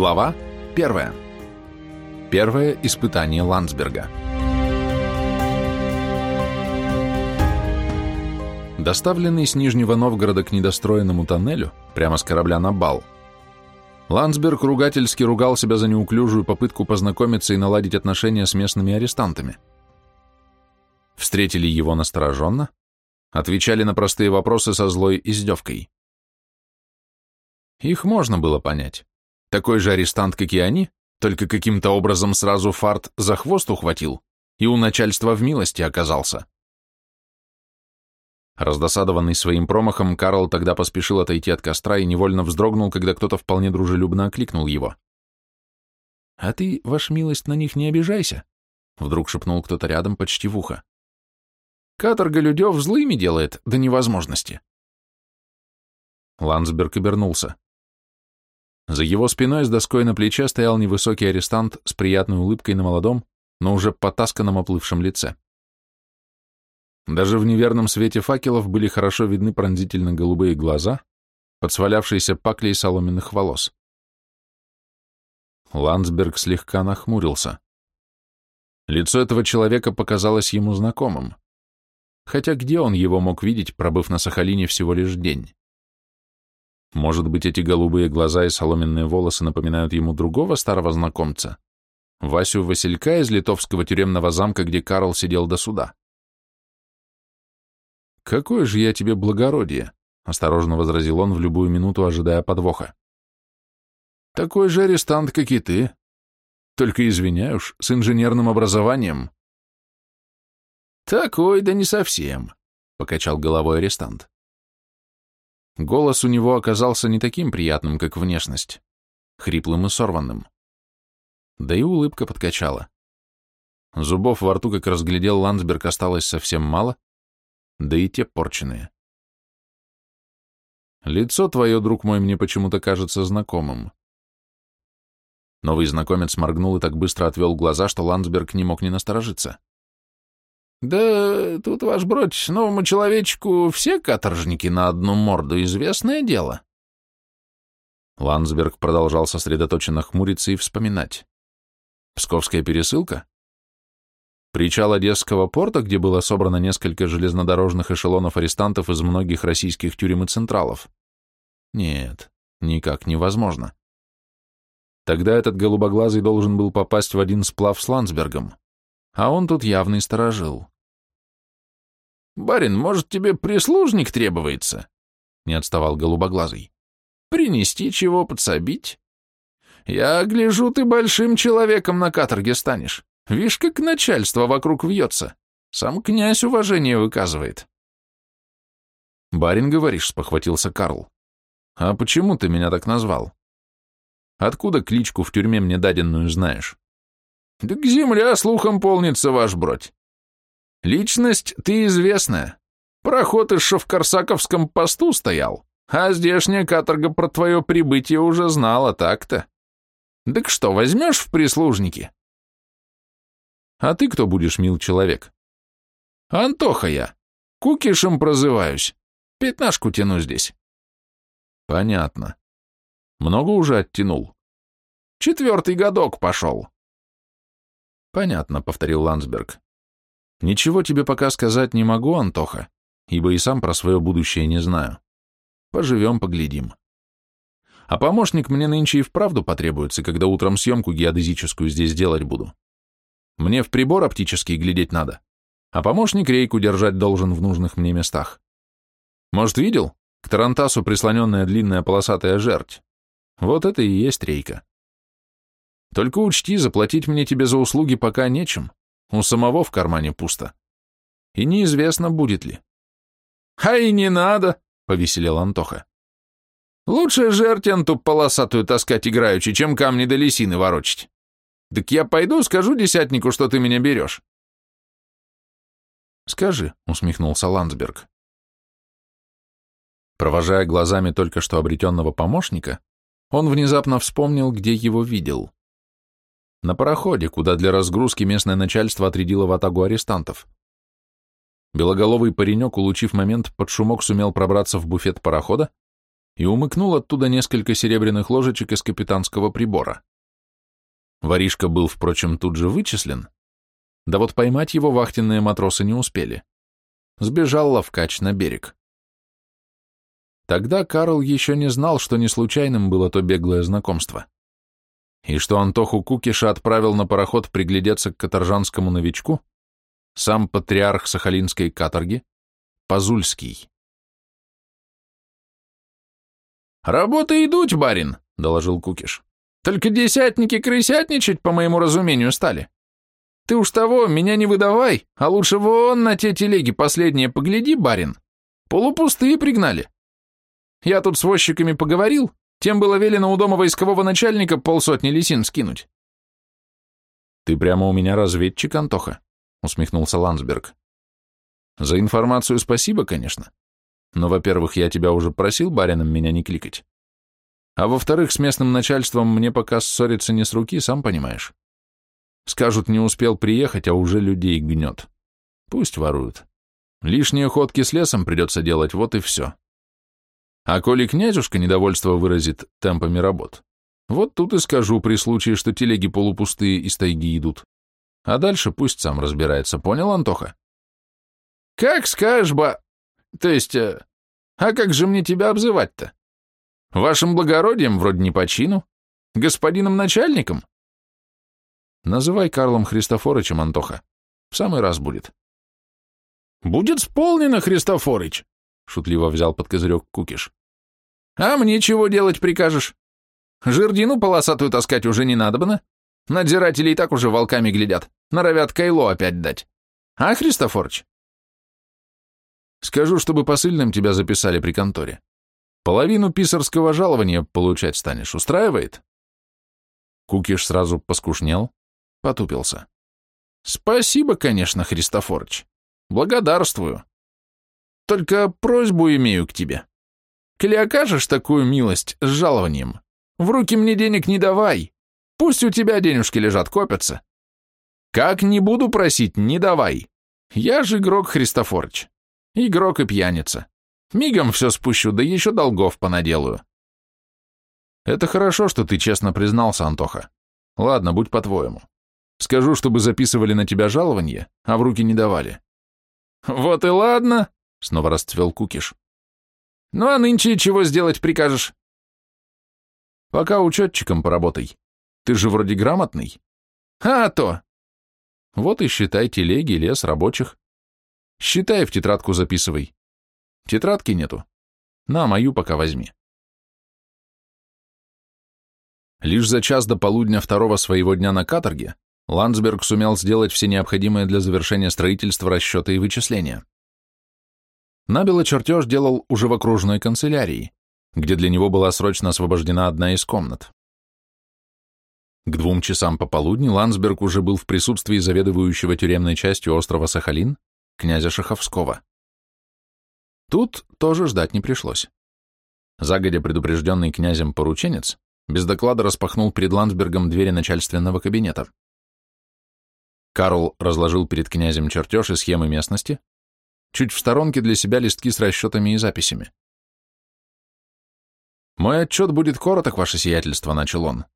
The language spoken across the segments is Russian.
Глава 1. Первое испытание Ландсберга. Доставленный с Нижнего Новгорода к недостроенному тоннелю, прямо с корабля на бал, Ландсберг ругательски ругал себя за неуклюжую попытку познакомиться и наладить отношения с местными арестантами. Встретили его настороженно, отвечали на простые вопросы со злой издевкой. Их можно было понять. Такой же арестант, как и они, только каким-то образом сразу фарт за хвост ухватил и у начальства в милости оказался. Раздосадованный своим промахом, Карл тогда поспешил отойти от костра и невольно вздрогнул, когда кто-то вполне дружелюбно окликнул его. «А ты, ваша милость, на них не обижайся», — вдруг шепнул кто-то рядом почти в ухо. «Каторга людев злыми делает до невозможности». Ландсберг обернулся. За его спиной с доской на плече стоял невысокий арестант с приятной улыбкой на молодом, но уже потасканном оплывшем лице. Даже в неверном свете факелов были хорошо видны пронзительно-голубые глаза, под свалявшейся паклей соломенных волос. Ландсберг слегка нахмурился. Лицо этого человека показалось ему знакомым. Хотя где он его мог видеть, пробыв на Сахалине всего лишь день? Может быть, эти голубые глаза и соломенные волосы напоминают ему другого старого знакомца? Васю Василька из литовского тюремного замка, где Карл сидел до суда. «Какое же я тебе благородие!» — осторожно возразил он в любую минуту, ожидая подвоха. «Такой же арестант, как и ты. Только, извиняюсь, с инженерным образованием». «Такой, да не совсем», — покачал головой арестант. Голос у него оказался не таким приятным, как внешность, хриплым и сорванным. Да и улыбка подкачала. Зубов во рту, как разглядел Ландсберг, осталось совсем мало, да и те порченые. Лицо твое, друг мой, мне почему-то кажется знакомым. Новый знакомец моргнул и так быстро отвел глаза, что Ландсберг не мог не насторожиться. «Да тут, ваш бродь, новому человечку все каторжники на одну морду, известное дело». Ландсберг продолжал сосредоточенно хмуриться и вспоминать. «Псковская пересылка? Причал Одесского порта, где было собрано несколько железнодорожных эшелонов арестантов из многих российских тюрем и централов? Нет, никак невозможно. Тогда этот голубоглазый должен был попасть в один сплав с Ландсбергом, а он тут явный сторожил. «Барин, может, тебе прислужник требуется?» — не отставал голубоглазый. «Принести чего подсобить? Я гляжу, ты большим человеком на каторге станешь. Вишь, как начальство вокруг вьется. Сам князь уважение выказывает». «Барин, говоришь», — спохватился Карл. «А почему ты меня так назвал? Откуда кличку в тюрьме мне даденную знаешь?» «Да к земля слухом полнится, ваш бродь. Личность ты известная. Проход из в Корсаковском посту стоял, а здешняя каторга про твое прибытие уже знала, так-то. Так что, возьмешь в прислужники?» «А ты кто будешь, мил человек?» «Антоха я. Кукишем прозываюсь. Пятнашку тяну здесь». «Понятно. Много уже оттянул?» «Четвертый годок пошел». «Понятно», — повторил Ландсберг. Ничего тебе пока сказать не могу, Антоха, ибо и сам про свое будущее не знаю. Поживем, поглядим. А помощник мне нынче и вправду потребуется, когда утром съемку геодезическую здесь делать буду. Мне в прибор оптический глядеть надо, а помощник рейку держать должен в нужных мне местах. Может, видел? К тарантасу прислоненная длинная полосатая жерть. Вот это и есть рейка. Только учти, заплатить мне тебе за услуги пока нечем. У самого в кармане пусто. И неизвестно, будет ли. «А и не надо!» — повеселел Антоха. «Лучше жертенту полосатую таскать играючи, чем камни до лисины ворочить. Так я пойду, скажу десятнику, что ты меня берешь». «Скажи», — усмехнулся Ландсберг. Провожая глазами только что обретенного помощника, он внезапно вспомнил, где его видел на пароходе, куда для разгрузки местное начальство отрядило в атагу арестантов. Белоголовый паренек, улучив момент, под шумок сумел пробраться в буфет парохода и умыкнул оттуда несколько серебряных ложечек из капитанского прибора. Воришка был, впрочем, тут же вычислен, да вот поймать его вахтенные матросы не успели. Сбежал ловкач на берег. Тогда Карл еще не знал, что не случайным было то беглое знакомство, и что Антоху Кукиша отправил на пароход приглядеться к каторжанскому новичку сам патриарх Сахалинской каторги Пазульский. «Работы идут, барин», — доложил Кукиш. «Только десятники крысятничать, по моему разумению, стали. Ты уж того, меня не выдавай, а лучше вон на те телеги последние погляди, барин. Полупустые пригнали. Я тут с возчиками поговорил, тем было велено у дома войскового начальника полсотни лисин скинуть». «Ты прямо у меня разведчик, Антоха», — усмехнулся Ландсберг. «За информацию спасибо, конечно. Но, во-первых, я тебя уже просил барином меня не кликать. А во-вторых, с местным начальством мне пока ссориться не с руки, сам понимаешь. Скажут, не успел приехать, а уже людей гнет. Пусть воруют. Лишние ходки с лесом придется делать, вот и все. А коли князюшка недовольство выразит темпами работ, вот тут и скажу при случае, что телеги полупустые из тайги идут. А дальше пусть сам разбирается, понял, Антоха? Как скажешь, ба... То есть, э, а как же мне тебя обзывать-то? Вашим благородием вроде не по чину. Господином начальником? Называй Карлом Христофорычем, Антоха. В самый раз будет. Будет сполнено, Христофорыч, шутливо взял под козырек Кукиш. А мне чего делать прикажешь? Жердину полосатую таскать уже не надобно. Надзиратели и так уже волками глядят, норовят кайло опять дать. А, Христофорыч? Скажу, чтобы посыльным тебя записали при конторе. Половину писарского жалования получать станешь. Устраивает?» Кукиш сразу поскушнел, потупился. «Спасибо, конечно, Христофорыч. Благодарствую. Только просьбу имею к тебе. Коли окажешь такую милость с жалованием, в руки мне денег не давай. Пусть у тебя денежки лежат, копятся. Как не буду просить, не давай. Я же игрок Христофорыч. Игрок и пьяница. Мигом все спущу, да еще долгов понаделаю. Это хорошо, что ты честно признался, Антоха. Ладно, будь по-твоему. Скажу, чтобы записывали на тебя жалование, а в руки не давали. Вот и ладно, снова расцвел Кукиш. Ну а нынче чего сделать прикажешь? Пока учетчиком поработай. Ты же вроде грамотный. А то. Вот и считай телеги, лес, рабочих. Считай, в тетрадку записывай. Тетрадки нету. На, мою пока возьми. Лишь за час до полудня второго своего дня на каторге Ландсберг сумел сделать все необходимые для завершения строительства расчеты и вычисления. Набело чертеж делал уже в окружной канцелярии, где для него была срочно освобождена одна из комнат. К двум часам пополудни Ландсберг уже был в присутствии заведующего тюремной частью острова Сахалин князя Шаховского. Тут тоже ждать не пришлось. Загодя предупрежденный князем порученец без доклада распахнул перед Ландсбергом двери начальственного кабинета. Карл разложил перед князем чертеж и схемы местности, чуть в сторонке для себя листки с расчетами и записями. «Мой отчет будет короток, ваше сиятельство», — начал он.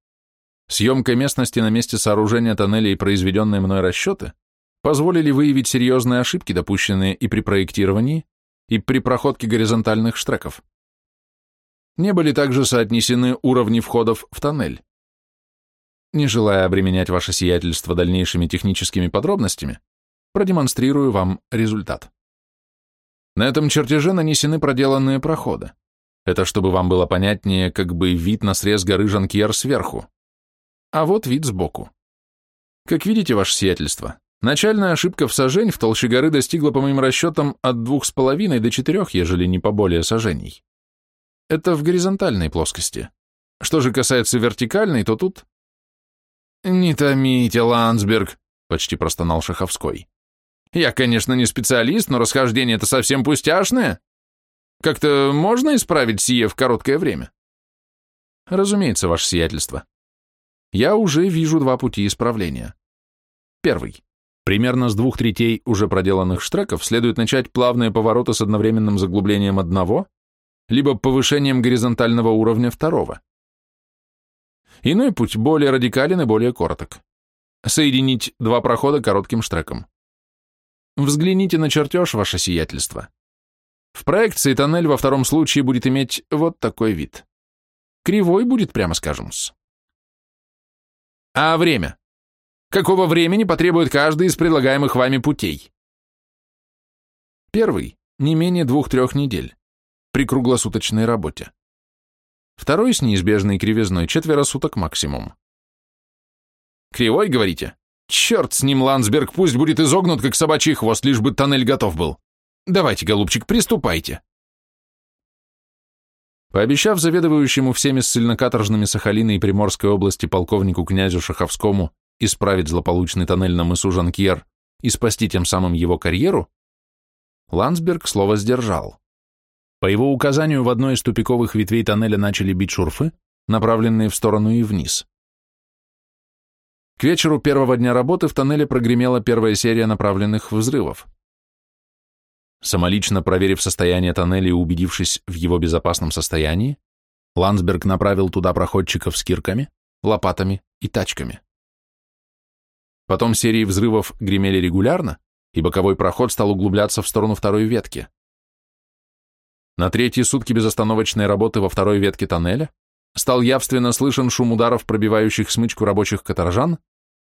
«Съемка местности на месте сооружения тоннеля и произведенные мной расчеты позволили выявить серьезные ошибки, допущенные и при проектировании, и при проходке горизонтальных штреков. Не были также соотнесены уровни входов в тоннель. Не желая обременять ваше сиятельство дальнейшими техническими подробностями, продемонстрирую вам результат. На этом чертеже нанесены проделанные проходы. Это чтобы вам было понятнее, как бы вид на срез горы Жанкьер сверху. А вот вид сбоку. Как видите, ваше сиятельство, Начальная ошибка в сажень в толще горы достигла, по моим расчетам, от двух с половиной до четырех, ежели не поболее сажений. Это в горизонтальной плоскости. Что же касается вертикальной, то тут... «Не томите, Ландсберг», — почти простонал Шаховской. «Я, конечно, не специалист, но расхождение это совсем пустяшное. Как-то можно исправить сие в короткое время?» «Разумеется, ваше сиятельство. Я уже вижу два пути исправления. Первый. Примерно с двух третей уже проделанных штреков следует начать плавные повороты с одновременным заглублением одного, либо повышением горизонтального уровня второго. Иной путь более радикален и более короток. Соединить два прохода коротким штреком. Взгляните на чертеж, ваше сиятельство. В проекции тоннель во втором случае будет иметь вот такой вид. Кривой будет, прямо скажем -с. А время? Какого времени потребует каждый из предлагаемых вами путей? Первый – не менее двух-трех недель при круглосуточной работе. Второй с неизбежной кривизной четверо суток максимум. Кривой, говорите? Черт с ним, Ландсберг, пусть будет изогнут, как собачий хвост, лишь бы тоннель готов был. Давайте, голубчик, приступайте. Пообещав заведующему всеми ссыльно-каторжными Сахалина и Приморской области полковнику князю Шаховскому исправить злополучный тоннель на мысу Жанкьер и спасти тем самым его карьеру, Ландсберг слово сдержал. По его указанию в одной из тупиковых ветвей тоннеля начали бить шурфы, направленные в сторону и вниз. К вечеру первого дня работы в тоннеле прогремела первая серия направленных взрывов. Самолично проверив состояние тоннеля и убедившись в его безопасном состоянии, Ландсберг направил туда проходчиков с кирками, лопатами и тачками. Потом серии взрывов гремели регулярно, и боковой проход стал углубляться в сторону второй ветки. На третьи сутки безостановочной работы во второй ветке тоннеля стал явственно слышен шум ударов, пробивающих смычку рабочих каторжан,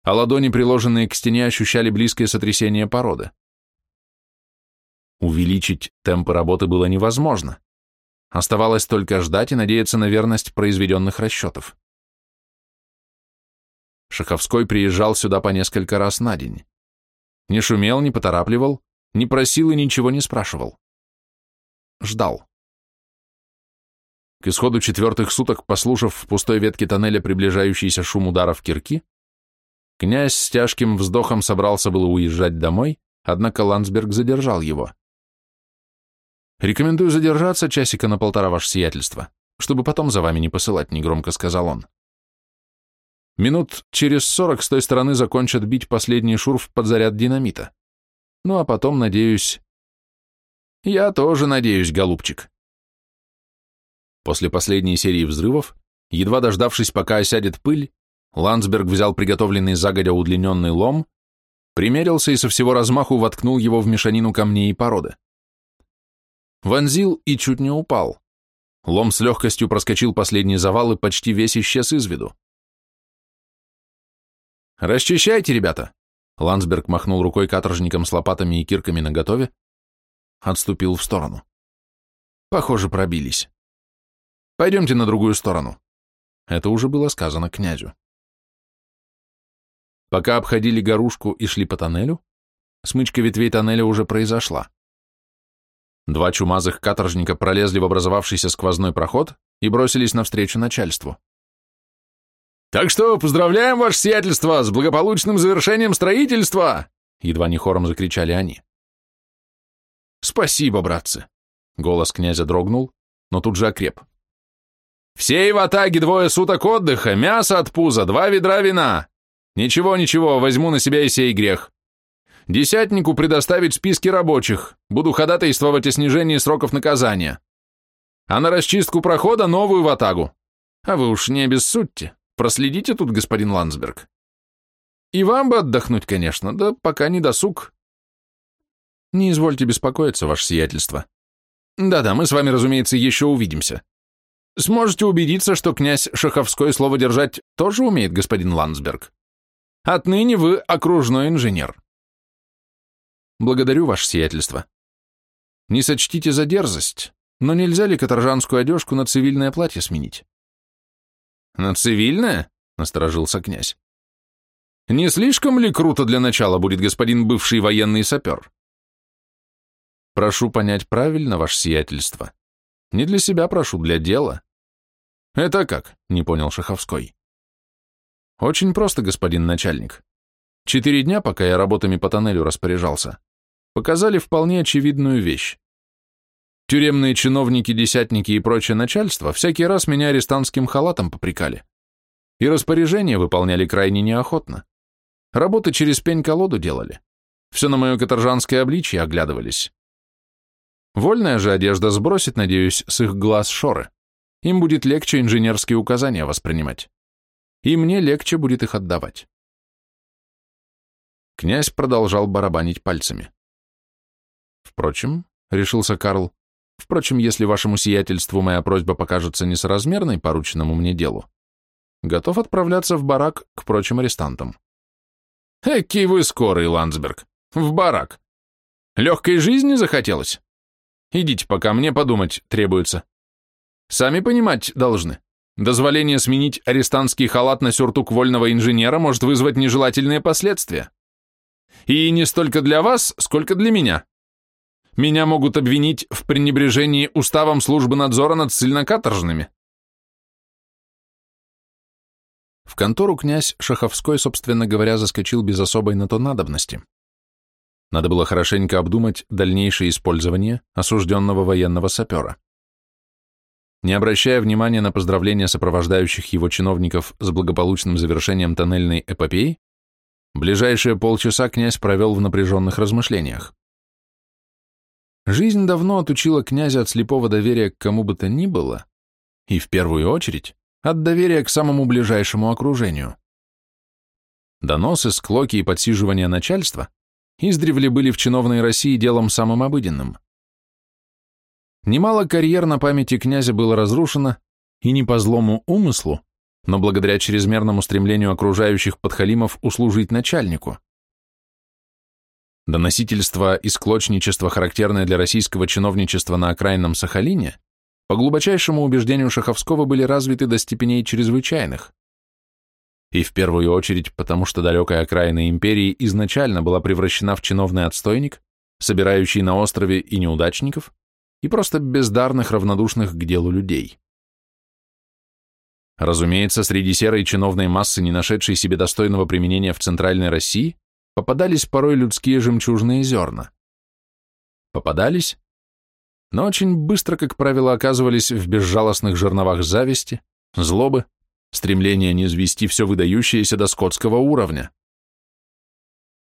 а ладони, приложенные к стене, ощущали близкое сотрясение породы. Увеличить темпы работы было невозможно. Оставалось только ждать и надеяться на верность произведенных расчетов. Шаховской приезжал сюда по несколько раз на день. Не шумел, не поторапливал, не просил и ничего не спрашивал. Ждал. К исходу четвертых суток, послушав в пустой ветке тоннеля приближающийся шум ударов кирки, князь с тяжким вздохом собрался было уезжать домой, однако Ландсберг задержал его. «Рекомендую задержаться часика на полтора, ваше сиятельство, чтобы потом за вами не посылать», — негромко сказал он. «Минут через сорок с той стороны закончат бить последний шурф под заряд динамита. Ну а потом, надеюсь...» «Я тоже надеюсь, голубчик», После последней серии взрывов, едва дождавшись, пока осядет пыль, Ландсберг взял приготовленный загодя удлиненный лом, примерился и со всего размаху воткнул его в мешанину камней и породы. Вонзил и чуть не упал. Лом с легкостью проскочил последний завал и почти весь исчез из виду. «Расчищайте, ребята!» Ландсберг махнул рукой каторжникам с лопатами и кирками наготове, отступил в сторону. Похоже, пробились. Пойдемте на другую сторону. Это уже было сказано князю. Пока обходили горушку и шли по тоннелю, смычка ветвей тоннеля уже произошла. Два чумазых каторжника пролезли в образовавшийся сквозной проход и бросились навстречу начальству. «Так что поздравляем, ваше сиятельство, с благополучным завершением строительства!» Едва не хором закричали они. «Спасибо, братцы!» Голос князя дрогнул, но тут же окреп. Всей в атаге двое суток отдыха, мясо от пуза, два ведра вина. Ничего, ничего, возьму на себя и сей грех. Десятнику предоставить списки рабочих, буду ходатайствовать о снижении сроков наказания. А на расчистку прохода новую в атагу. А вы уж не обессудьте, проследите тут, господин Ландсберг. И вам бы отдохнуть, конечно, да пока не досуг. Не извольте беспокоиться, ваше сиятельство. Да-да, мы с вами, разумеется, еще увидимся. Сможете убедиться, что князь Шаховской слово держать тоже умеет, господин Ландсберг. Отныне вы окружной инженер. Благодарю, ваше сиятельство. Не сочтите за дерзость, но нельзя ли каторжанскую одежку на цивильное платье сменить? На цивильное? Насторожился князь. Не слишком ли круто для начала будет господин бывший военный сапер? Прошу понять правильно, ваше сиятельство. Не для себя прошу, для дела. Это как? Не понял Шаховской. Очень просто, господин начальник. Четыре дня, пока я работами по тоннелю распоряжался, показали вполне очевидную вещь. Тюремные чиновники, десятники и прочее начальство всякий раз меня арестантским халатом попрекали. И распоряжения выполняли крайне неохотно. Работы через пень-колоду делали. Все на мое каторжанское обличье оглядывались. Вольная же одежда сбросит, надеюсь, с их глаз шоры. Им будет легче инженерские указания воспринимать. И мне легче будет их отдавать. Князь продолжал барабанить пальцами. Впрочем, решился Карл, впрочем, если вашему сиятельству моя просьба покажется несоразмерной порученному мне делу, готов отправляться в барак к прочим арестантам. Экий вы скорый, Ландсберг. В барак. Легкой жизни захотелось? Идите, пока мне подумать требуется. Сами понимать должны. Дозволение сменить арестантский халат на сюртук вольного инженера может вызвать нежелательные последствия. И не столько для вас, сколько для меня. Меня могут обвинить в пренебрежении уставом службы надзора над ссыльнокаторжными. В контору князь Шаховской, собственно говоря, заскочил без особой на то надобности. Надо было хорошенько обдумать дальнейшее использование осужденного военного сапера. Не обращая внимания на поздравления сопровождающих его чиновников с благополучным завершением тоннельной эпопеи, ближайшие полчаса князь провел в напряженных размышлениях. Жизнь давно отучила князя от слепого доверия к кому бы то ни было, и в первую очередь от доверия к самому ближайшему окружению. Доносы, склоки и подсиживания начальства издревле были в чиновной России делом самым обыденным. Немало карьер на памяти князя было разрушено, и не по злому умыслу, но благодаря чрезмерному стремлению окружающих подхалимов услужить начальнику. Доносительство и склочничество, характерное для российского чиновничества на окраинном Сахалине, по глубочайшему убеждению Шаховского были развиты до степеней чрезвычайных и в первую очередь потому, что далекая окраина империи изначально была превращена в чиновный отстойник, собирающий на острове и неудачников, и просто бездарных, равнодушных к делу людей. Разумеется, среди серой чиновной массы, не нашедшей себе достойного применения в Центральной России, попадались порой людские жемчужные зерна. Попадались, но очень быстро, как правило, оказывались в безжалостных жерновах зависти, злобы, стремление не извести все выдающееся до скотского уровня.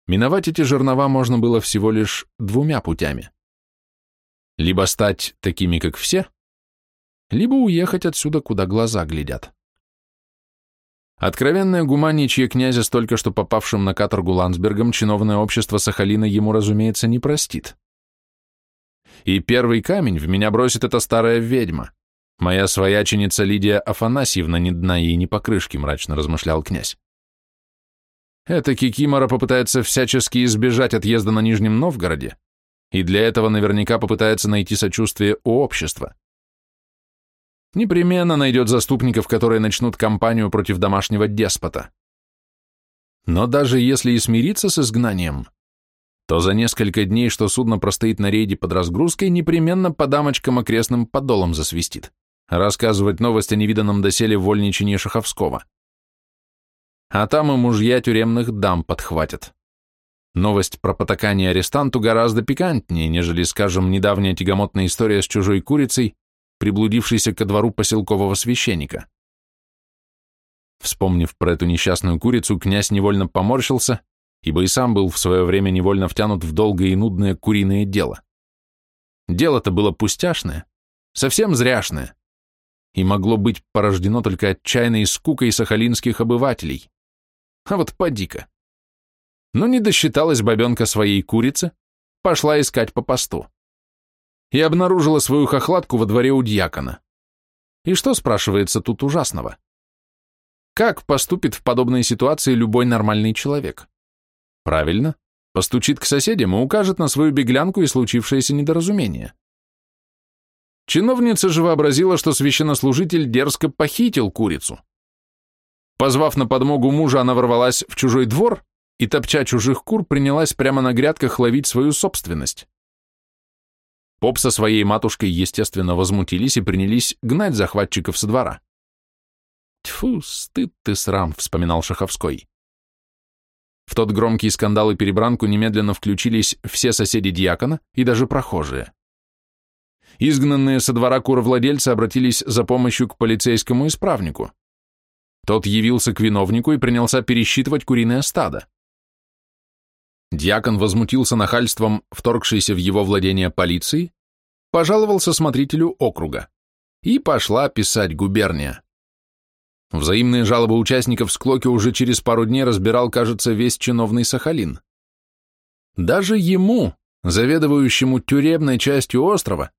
Миновать эти жернова можно было всего лишь двумя путями. Либо стать такими, как все, либо уехать отсюда, куда глаза глядят. Откровенное гуманничье князя с только что попавшим на каторгу Ландсбергом чиновное общество Сахалина ему, разумеется, не простит. И первый камень в меня бросит эта старая ведьма. Моя свояченица Лидия Афанасьевна ни дна ей ни покрышки, мрачно размышлял князь. Эта Кикимора попытается всячески избежать отъезда на Нижнем Новгороде, и для этого наверняка попытается найти сочувствие у общества. Непременно найдет заступников, которые начнут кампанию против домашнего деспота. Но даже если и смириться с изгнанием, то за несколько дней, что судно простоит на рейде под разгрузкой, непременно по дамочкам окрестным подолом засвистит рассказывать новость о невиданном доселе вольничании Шаховского. А там и мужья тюремных дам подхватят. Новость про потакание арестанту гораздо пикантнее, нежели, скажем, недавняя тягомотная история с чужой курицей, приблудившейся ко двору поселкового священника. Вспомнив про эту несчастную курицу, князь невольно поморщился, ибо и сам был в свое время невольно втянут в долгое и нудное куриное дело. Дело-то было пустяшное, совсем зряшное и могло быть порождено только отчаянной скукой сахалинских обывателей. А вот поди-ка. Но не досчиталась бабенка своей курицы, пошла искать по посту. И обнаружила свою хохлатку во дворе у дьякона. И что, спрашивается, тут ужасного? Как поступит в подобной ситуации любой нормальный человек? Правильно, постучит к соседям и укажет на свою беглянку и случившееся недоразумение. Чиновница же вообразила, что священнослужитель дерзко похитил курицу. Позвав на подмогу мужа, она ворвалась в чужой двор и, топча чужих кур, принялась прямо на грядках ловить свою собственность. Поп со своей матушкой, естественно, возмутились и принялись гнать захватчиков со двора. «Тьфу, стыд ты срам», — вспоминал Шаховской. В тот громкий скандал и перебранку немедленно включились все соседи дьякона и даже прохожие. Изгнанные со двора куровладельцы обратились за помощью к полицейскому исправнику. Тот явился к виновнику и принялся пересчитывать куриное стадо. Дьякон возмутился нахальством вторгшейся в его владение полиции пожаловался смотрителю округа. И пошла писать губерния. Взаимные жалобы участников склоки уже через пару дней разбирал, кажется, весь чиновный Сахалин. Даже ему, заведующему тюремной частью острова,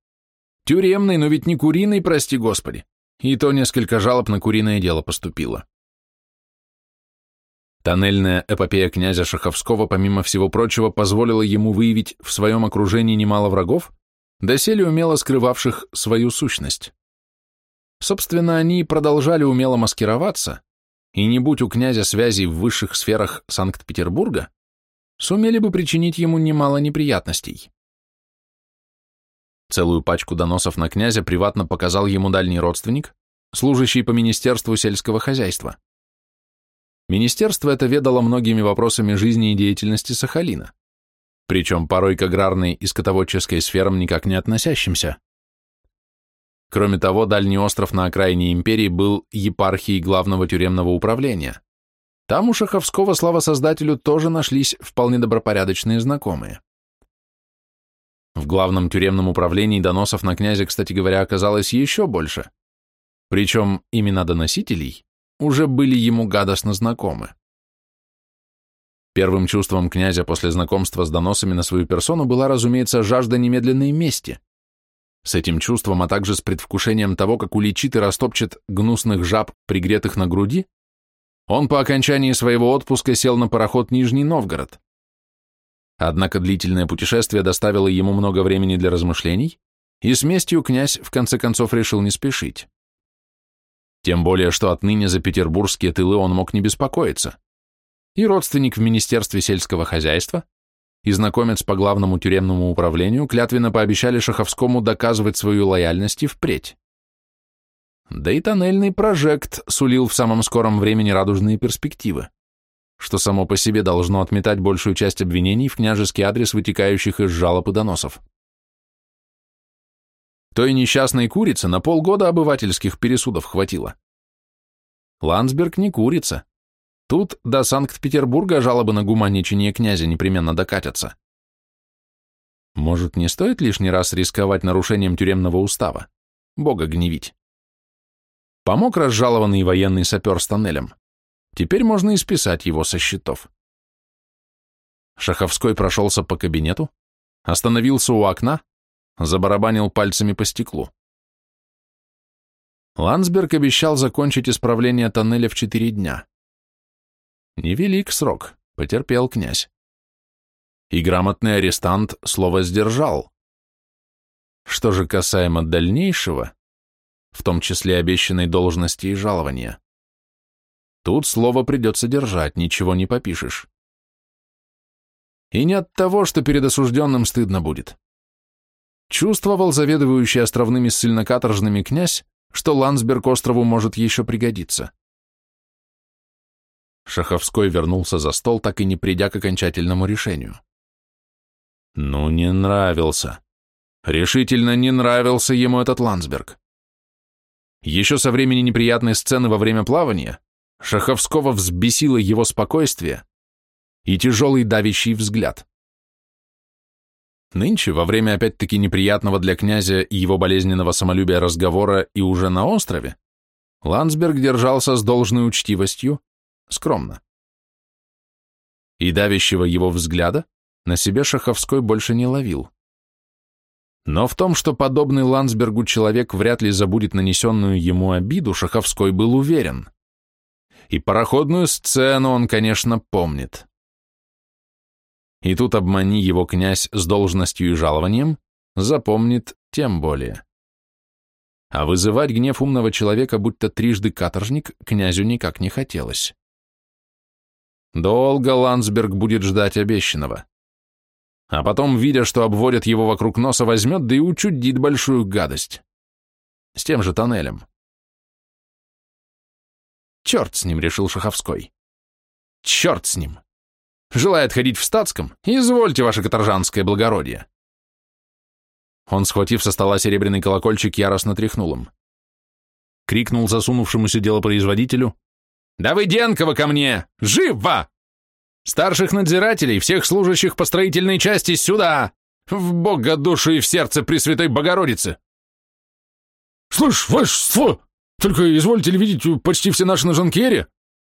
тюремной, но ведь не куриной, прости господи, и то несколько жалоб на куриное дело поступило. Тоннельная эпопея князя Шаховского, помимо всего прочего, позволила ему выявить в своем окружении немало врагов, доселе умело скрывавших свою сущность. Собственно, они продолжали умело маскироваться, и не будь у князя связей в высших сферах Санкт-Петербурга, сумели бы причинить ему немало неприятностей. Целую пачку доносов на князя приватно показал ему дальний родственник, служащий по Министерству сельского хозяйства. Министерство это ведало многими вопросами жизни и деятельности Сахалина, причем порой к аграрной и скотоводческой сферам никак не относящимся. Кроме того, дальний остров на окраине империи был епархией главного тюремного управления. Там у Шаховского, слава создателю, тоже нашлись вполне добропорядочные знакомые. В главном тюремном управлении доносов на князя, кстати говоря, оказалось еще больше. Причем имена доносителей уже были ему гадостно знакомы. Первым чувством князя после знакомства с доносами на свою персону была, разумеется, жажда немедленной мести. С этим чувством, а также с предвкушением того, как уличит и растопчет гнусных жаб, пригретых на груди, он по окончании своего отпуска сел на пароход Нижний Новгород. Однако длительное путешествие доставило ему много времени для размышлений, и с местью князь в конце концов решил не спешить. Тем более, что отныне за петербургские тылы он мог не беспокоиться. И родственник в Министерстве сельского хозяйства, и знакомец по главному тюремному управлению клятвенно пообещали Шаховскому доказывать свою лояльность и впредь. Да и тоннельный прожект сулил в самом скором времени радужные перспективы, что само по себе должно отметать большую часть обвинений в княжеский адрес, вытекающих из жалоб и доносов. Той несчастной курице на полгода обывательских пересудов хватило. Ландсберг не курица, Тут до Санкт-Петербурга жалобы на гуманничание князя непременно докатятся. Может, не стоит лишний раз рисковать нарушением тюремного устава? Бога гневить. Помог разжалованный военный сапер с тоннелем. Теперь можно и списать его со счетов. Шаховской прошелся по кабинету, остановился у окна, забарабанил пальцами по стеклу. Ландсберг обещал закончить исправление тоннеля в четыре дня. Невелик срок, потерпел князь. И грамотный арестант слово сдержал. Что же касаемо дальнейшего, в том числе обещанной должности и жалования, тут слово придется держать, ничего не попишешь. И не от того, что перед осужденным стыдно будет. Чувствовал заведующий островными ссыльно-каторжными князь, что Ландсберг острову может еще пригодиться. Шаховской вернулся за стол, так и не придя к окончательному решению. Ну, не нравился. Решительно не нравился ему этот Ландсберг. Еще со времени неприятной сцены во время плавания Шаховского взбесило его спокойствие и тяжелый давящий взгляд. Нынче, во время опять-таки неприятного для князя и его болезненного самолюбия разговора и уже на острове, Ландсберг держался с должной учтивостью, скромно. И давящего его взгляда на себе Шаховской больше не ловил. Но в том, что подобный Ландсбергу человек вряд ли забудет нанесенную ему обиду, Шаховской был уверен. И пароходную сцену он, конечно, помнит. И тут обмани его князь с должностью и жалованием, запомнит тем более. А вызывать гнев умного человека, будь то трижды каторжник, князю никак не хотелось. Долго Ландсберг будет ждать обещанного. А потом, видя, что обводят его вокруг носа, возьмет, да и учудит большую гадость. С тем же тоннелем. Черт с ним, решил Шаховской. Черт с ним. Желает ходить в статском? Извольте, ваше каторжанское благородие. Он, схватив со стола серебряный колокольчик, яростно тряхнул им. Крикнул засунувшемуся делопроизводителю, Давыденкова ко мне! Живо! Старших надзирателей, всех служащих по строительной части сюда! В Бога душу и в сердце Пресвятой Богородицы! Слышь, вашество, только извольте ли видеть почти все наши на Жанкере?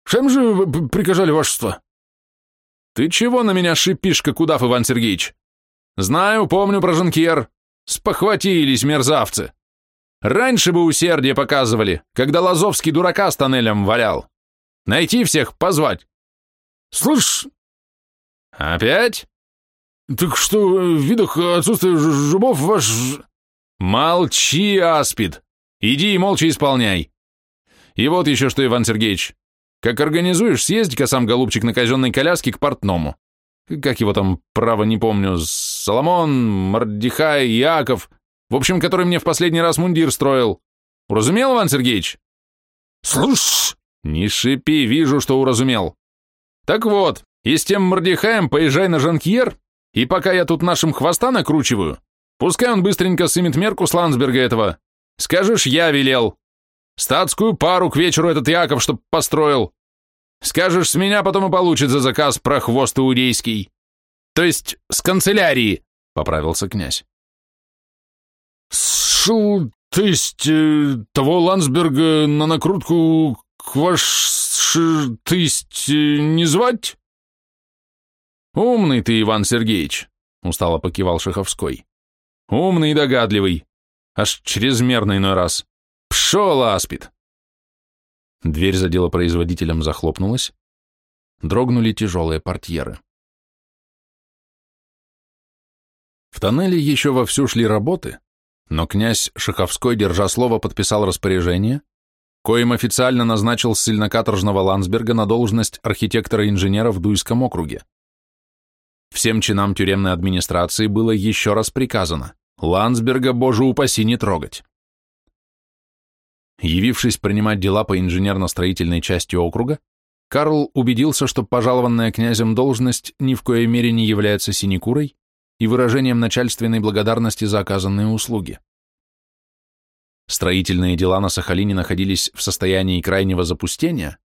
Чем же приказали вашество? Ты чего на меня шипишь, как удав, Иван Сергеевич? Знаю, помню про Жанкер. Спохватились мерзавцы. Раньше бы усердие показывали, когда Лазовский дурака с тоннелем валял. Найти всех, позвать. Слышь... Опять? Так что, в видах отсутствия жубов ваш... Молчи, Аспид. Иди и молча исполняй. И вот еще что, Иван Сергеевич. Как организуешь, съезди-ка сам, голубчик, на казенной коляске к портному. Как его там, право не помню, Соломон, Мордихай, Яков, в общем, который мне в последний раз мундир строил. Уразумел, Иван Сергеевич? Слушай, не шипи, вижу, что уразумел. Так вот, и с тем Мордихаем поезжай на Жанкьер, и пока я тут нашим хвоста накручиваю, пускай он быстренько сымет мерку с Ландсберга этого. Скажешь, я велел. Статскую пару к вечеру этот Яков, чтоб построил. Скажешь, с меня потом и получит за заказ про хвост иудейский. То есть с канцелярии, поправился князь. Шу, то есть э, того Ландсберга на накрутку к ваш, то есть э, не звать? Умный ты, Иван Сергеевич, устало покивал Шаховской. Умный и догадливый, аж чрезмерно иной раз. Пшел, аспид! Дверь за делопроизводителем захлопнулась, дрогнули тяжелые портьеры. В тоннеле еще вовсю шли работы, но князь Шаховской, держа слово, подписал распоряжение, коим официально назначил ссыльно-каторжного Ландсберга на должность архитектора-инженера в Дуйском округе. Всем чинам тюремной администрации было еще раз приказано Ландсберга, боже упаси, не трогать. Явившись принимать дела по инженерно-строительной части округа, Карл убедился, что пожалованная князем должность ни в коей мере не является синекурой и выражением начальственной благодарности за оказанные услуги. Строительные дела на Сахалине находились в состоянии крайнего запустения,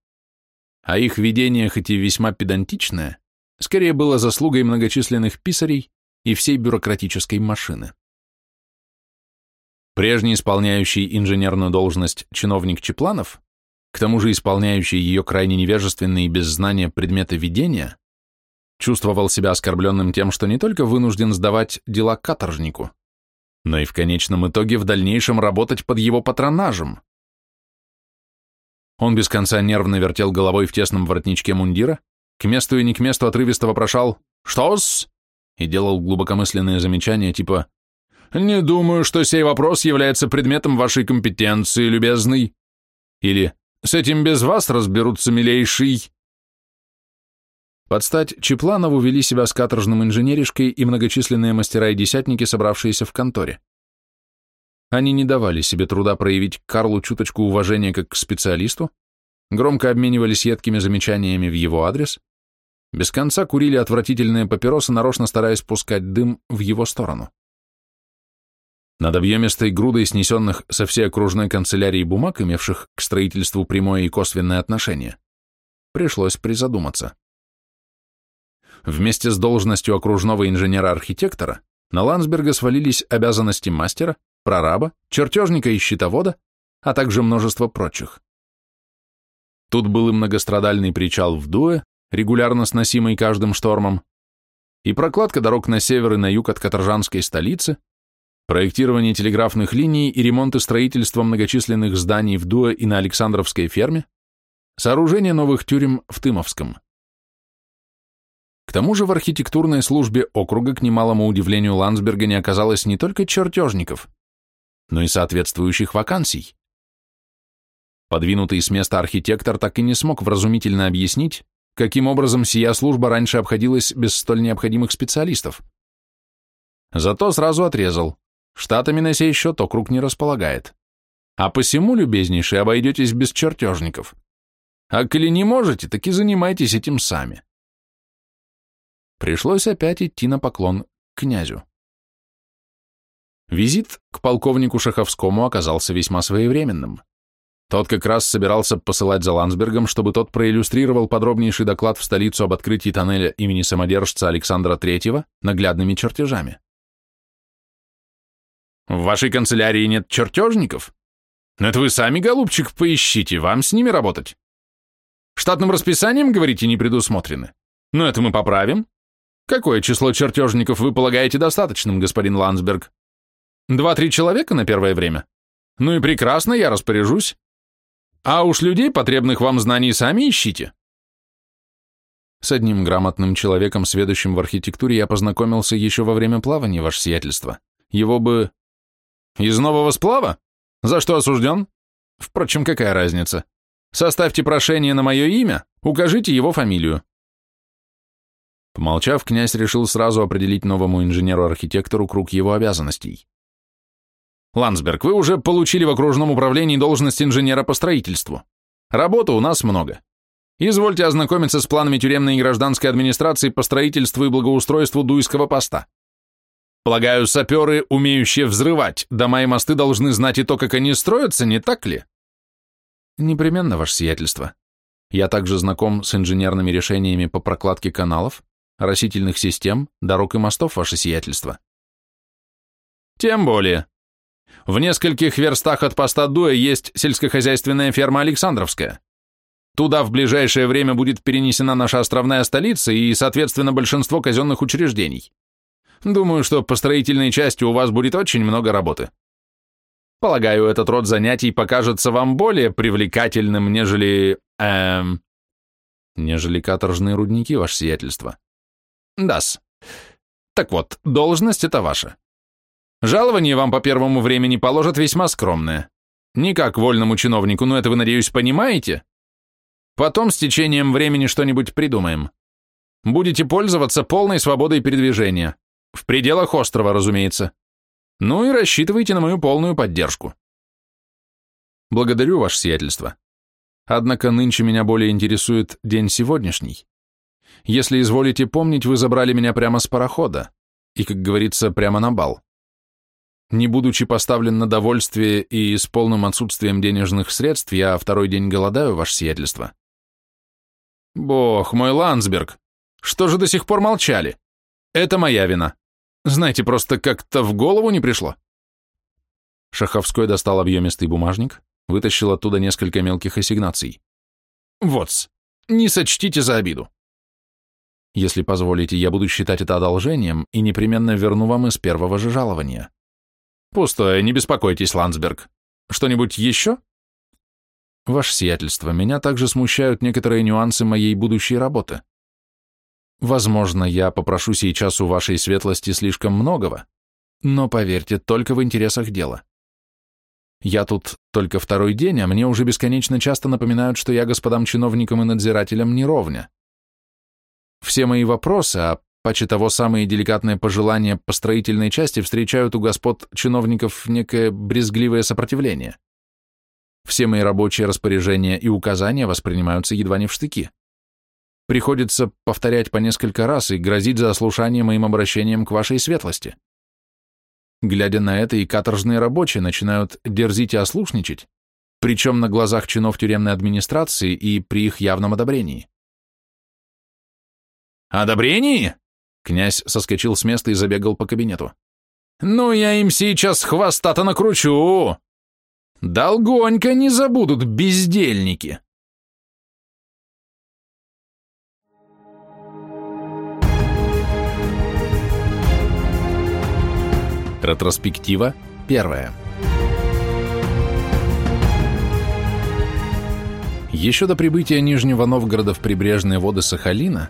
а их ведение, хоть и весьма педантичное, скорее было заслугой многочисленных писарей и всей бюрократической машины. Прежний исполняющий инженерную должность чиновник Чепланов, к тому же исполняющий ее крайне невежественные и без знания предметы ведения, чувствовал себя оскорбленным тем, что не только вынужден сдавать дела каторжнику, но и в конечном итоге в дальнейшем работать под его патронажем. Он без конца нервно вертел головой в тесном воротничке мундира, к месту и не к месту отрывисто вопрошал «Что-с?» и делал глубокомысленные замечания типа «Не думаю, что сей вопрос является предметом вашей компетенции, любезный». Или «С этим без вас разберутся, милейший». Под стать Чепланову вели себя с каторжным инженеришкой и многочисленные мастера и десятники, собравшиеся в конторе. Они не давали себе труда проявить Карлу чуточку уважения как к специалисту, громко обменивались едкими замечаниями в его адрес, без конца курили отвратительные папиросы, нарочно стараясь пускать дым в его сторону. Над объемистой грудой снесенных со всей окружной канцелярии бумаг, имевших к строительству прямое и косвенное отношение, пришлось призадуматься. Вместе с должностью окружного инженера-архитектора на Ландсберга свалились обязанности мастера, прораба, чертежника и счетовода, а также множество прочих. Тут был и многострадальный причал в Дуэ, регулярно сносимый каждым штормом, и прокладка дорог на север и на юг от Каторжанской столицы, проектирование телеграфных линий и ремонт и строительство многочисленных зданий в Дуэ и на Александровской ферме, сооружение новых тюрем в Тымовском. К тому же в архитектурной службе округа, к немалому удивлению Ландсберга, не оказалось не только чертежников, но и соответствующих вакансий. Подвинутый с места архитектор так и не смог вразумительно объяснить, каким образом сия служба раньше обходилась без столь необходимых специалистов. Зато сразу отрезал. Штатами на сей счет округ не располагает. А посему, любезнейшие, обойдетесь без чертежников. А коли не можете, так и занимайтесь этим сами. Пришлось опять идти на поклон к князю. Визит к полковнику Шаховскому оказался весьма своевременным. Тот как раз собирался посылать за Ландсбергом, чтобы тот проиллюстрировал подробнейший доклад в столицу об открытии тоннеля имени самодержца Александра III наглядными чертежами. В вашей канцелярии нет чертежников? Но это вы сами, голубчик, поищите, вам с ними работать. Штатным расписанием, говорите, не предусмотрены? Но это мы поправим. Какое число чертежников вы полагаете достаточным, господин Ландсберг? Два-три человека на первое время? Ну и прекрасно, я распоряжусь. А уж людей, потребных вам знаний, сами ищите. С одним грамотным человеком, сведущим в архитектуре, я познакомился еще во время плавания, ваше сиятельство. Его бы... Из нового сплава? За что осужден? Впрочем, какая разница? Составьте прошение на мое имя, укажите его фамилию. Помолчав, князь решил сразу определить новому инженеру-архитектору круг его обязанностей. Ландсберг, вы уже получили в окружном управлении должность инженера по строительству. Работы у нас много. Извольте ознакомиться с планами тюремной и гражданской администрации по строительству и благоустройству Дуйского поста. Полагаю, саперы, умеющие взрывать, дома и мосты должны знать и то, как они строятся, не так ли? Непременно, ваше сиятельство. Я также знаком с инженерными решениями по прокладке каналов, растительных систем, дорог и мостов, ваше сиятельство. Тем более. В нескольких верстах от поста Дуя есть сельскохозяйственная ферма Александровская. Туда в ближайшее время будет перенесена наша островная столица и, соответственно, большинство казенных учреждений. Думаю, что по строительной части у вас будет очень много работы. Полагаю, этот род занятий покажется вам более привлекательным, нежели... Эм... Нежели каторжные рудники, ваше сиятельство. Дас. Так вот, должность это ваша. Жалование вам по первому времени положат весьма скромное. Не как вольному чиновнику, но это вы, надеюсь, понимаете? Потом с течением времени что-нибудь придумаем. Будете пользоваться полной свободой передвижения. В пределах острова, разумеется. Ну и рассчитывайте на мою полную поддержку. Благодарю, ваше сиятельство. Однако нынче меня более интересует день сегодняшний. Если изволите помнить, вы забрали меня прямо с парохода, и, как говорится, прямо на бал. Не будучи поставлен на довольствие и с полным отсутствием денежных средств, я второй день голодаю, ваше сиятельство. Бог мой, Ландсберг, что же до сих пор молчали? Это моя вина. Знаете, просто как-то в голову не пришло. Шаховской достал объемистый бумажник, вытащил оттуда несколько мелких ассигнаций. Вот не сочтите за обиду. Если позволите, я буду считать это одолжением и непременно верну вам из первого же жалования. Пустое, не беспокойтесь, Ландсберг. Что-нибудь еще? Ваше сиятельство, меня также смущают некоторые нюансы моей будущей работы. Возможно, я попрошу сейчас у вашей светлости слишком многого, но поверьте, только в интересах дела. Я тут только второй день, а мне уже бесконечно часто напоминают, что я господам чиновникам и надзирателям не ровня. Все мои вопросы, а паче того самые деликатные пожелания по строительной части встречают у господ чиновников некое брезгливое сопротивление. Все мои рабочие распоряжения и указания воспринимаются едва не в штыки. Приходится повторять по несколько раз и грозить за ослушание моим обращением к вашей светлости. Глядя на это, и каторжные рабочие начинают дерзить и ослушничать, причем на глазах чинов тюремной администрации и при их явном одобрении. «Одобрении?» Князь соскочил с места и забегал по кабинету. «Ну, я им сейчас хвоста-то накручу! Долгонько не забудут бездельники!» Ретроспектива первая. Еще до прибытия Нижнего Новгорода в прибрежные воды Сахалина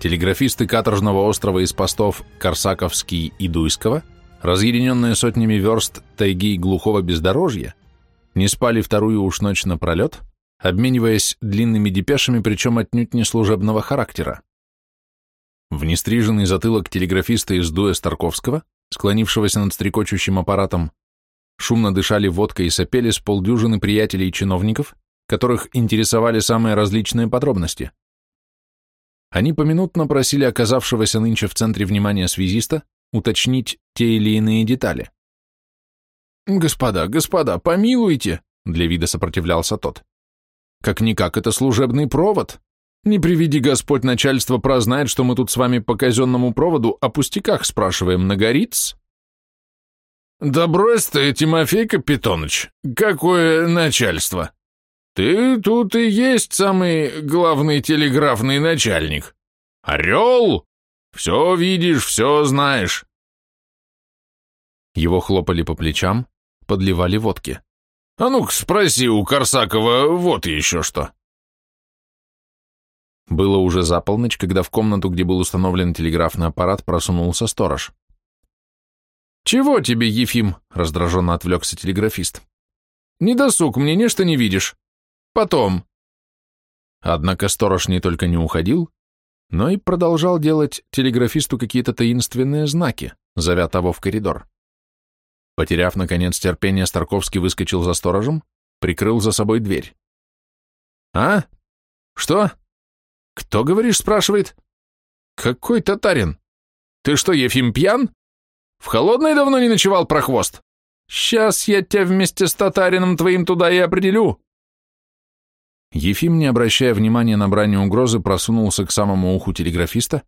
телеграфисты каторжного острова из постов Корсаковский и Дуйского, разъединенные сотнями верст тайги и глухого бездорожья, не спали вторую уж ночь напролет, обмениваясь длинными депешами, причем отнюдь не служебного характера. В нестриженный затылок телеграфиста из Дуя Старковского склонившегося над стрекочущим аппаратом, шумно дышали водкой и сопели с полдюжины приятелей и чиновников, которых интересовали самые различные подробности. Они поминутно просили оказавшегося нынче в центре внимания связиста уточнить те или иные детали. «Господа, господа, помилуйте!» — для вида сопротивлялся тот. «Как-никак это служебный провод. Не приведи Господь, начальство прознает, что мы тут с вами по казенному проводу о пустяках спрашиваем, нагорится. Да брось ты, Тимофей Капитоныч, какое начальство! Ты тут и есть самый главный телеграфный начальник. Орел! Все видишь, все знаешь. Его хлопали по плечам, подливали водки. А ну-ка спроси у Корсакова вот еще что. Было уже за полночь, когда в комнату, где был установлен телеграфный аппарат, просунулся сторож. «Чего тебе, Ефим?» — раздраженно отвлекся телеграфист. «Не досуг, мне нечто не видишь. Потом». Однако сторож не только не уходил, но и продолжал делать телеграфисту какие-то таинственные знаки, зовя того в коридор. Потеряв, наконец, терпение, Старковский выскочил за сторожем, прикрыл за собой дверь. «А? Что? Кто, говоришь, спрашивает? Какой татарин? Ты что, Ефим, пьян? В холодной давно не ночевал прохвост? Сейчас я тебя вместе с татарином твоим туда и определю». Ефим, не обращая внимания на брань угрозы, просунулся к самому уху телеграфиста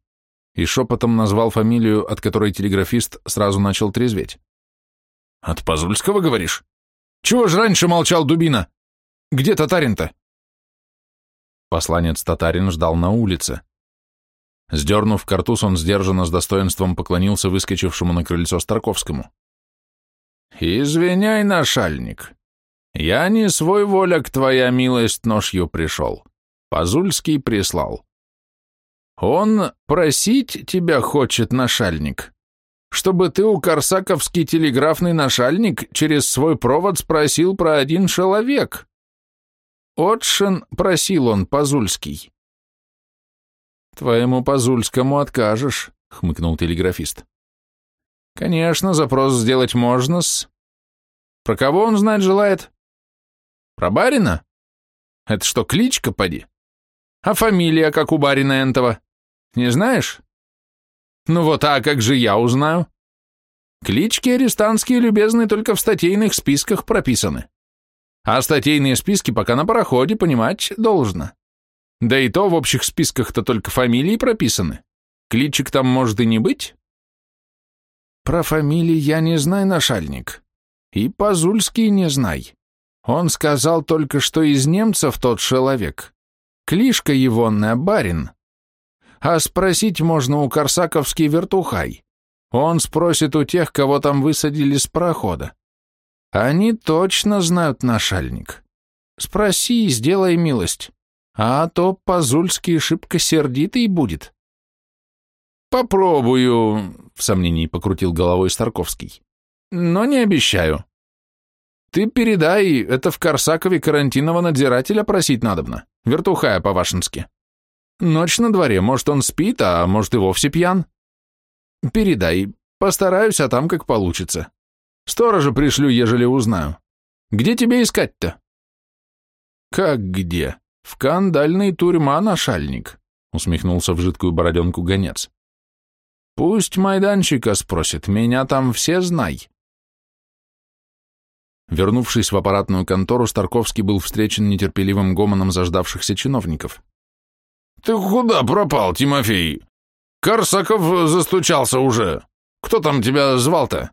и шепотом назвал фамилию, от которой телеграфист сразу начал трезветь. «От Пазульского, говоришь? Чего ж раньше молчал Дубина? Где татарин-то?» Посланец татарин ждал на улице. Сдернув картуз, он сдержанно с достоинством поклонился выскочившему на крыльцо Старковскому. «Извиняй, нашальник, я не свой воля твоя милость ношью пришел. Пазульский прислал. Он просить тебя хочет, нашальник, чтобы ты у Корсаковский телеграфный нашальник через свой провод спросил про один человек. Отшин просил он, Пазульский. Твоему Пазульскому откажешь, хмыкнул телеграфист. Конечно, запрос сделать можно-с. Про кого он знать желает? Про барина? Это что, кличка, поди? А фамилия, как у барина Энтова? Не знаешь? Ну вот, а как же я узнаю? Клички арестантские любезные только в статейных списках прописаны. А статейные списки пока на пароходе, понимать, должно. Да и то в общих списках-то только фамилии прописаны. Кличек там может и не быть. Про фамилии я не знаю, нашальник. И Пазульский не знай. Он сказал только, что из немцев тот человек. Клишка егонная, барин. А спросить можно у Корсаковский вертухай. Он спросит у тех, кого там высадили с прохода. Они точно знают нашальник. Спроси и сделай милость, а то Пазульский шибко сердитый будет. Попробую, в сомнении покрутил головой Старковский. Но не обещаю. Ты передай, это в Корсакове карантинного надзирателя просить надобно, вертухая по-вашенски. Ночь на дворе, может, он спит, а может, и вовсе пьян. Передай, постараюсь, а там как получится. Сторожа пришлю, ежели узнаю. Где тебе искать-то? Как где? В кандальной тюрьма, нашальник, усмехнулся в жидкую бороденку гонец. Пусть майданчика спросит, меня там все знай. Вернувшись в аппаратную контору, Старковский был встречен нетерпеливым гомоном заждавшихся чиновников. «Ты куда пропал, Тимофей? Корсаков застучался уже. Кто там тебя звал-то?»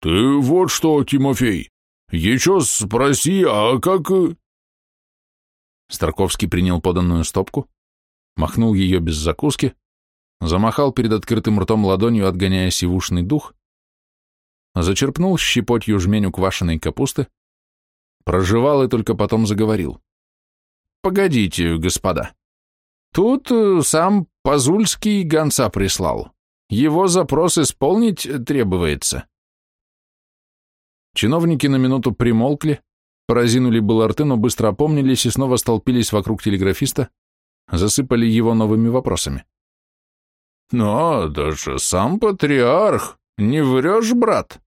«Ты вот что, Тимофей, еще спроси, а как...» Старковский принял поданную стопку, махнул ее без закуски, замахал перед открытым ртом ладонью, отгоняя сивушный дух, зачерпнул щепотью жменю квашеной капусты, прожевал и только потом заговорил. «Погодите, господа. Тут э, сам Пазульский гонца прислал. Его запрос исполнить требуется». Чиновники на минуту примолкли, поразинули было рты, но быстро опомнились и снова столпились вокруг телеграфиста, засыпали его новыми вопросами. «Но даже сам патриарх, не врешь, брат?»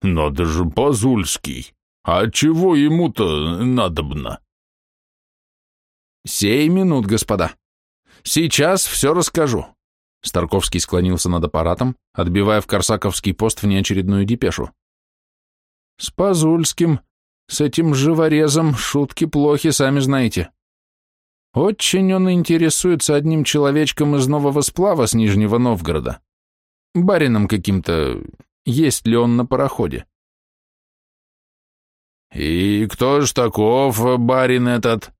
«Надо же, Пазульский! А чего ему-то надобно?» «Сей минут, господа. Сейчас все расскажу». Старковский склонился над аппаратом, отбивая в корсаковский пост внеочередную депешу. «С Пазульским, с этим живорезом, шутки плохи, сами знаете. Очень он интересуется одним человечком из нового сплава с Нижнего Новгорода. Барином каким-то, есть ли он на пароходе. «И кто ж таков, барин этот?»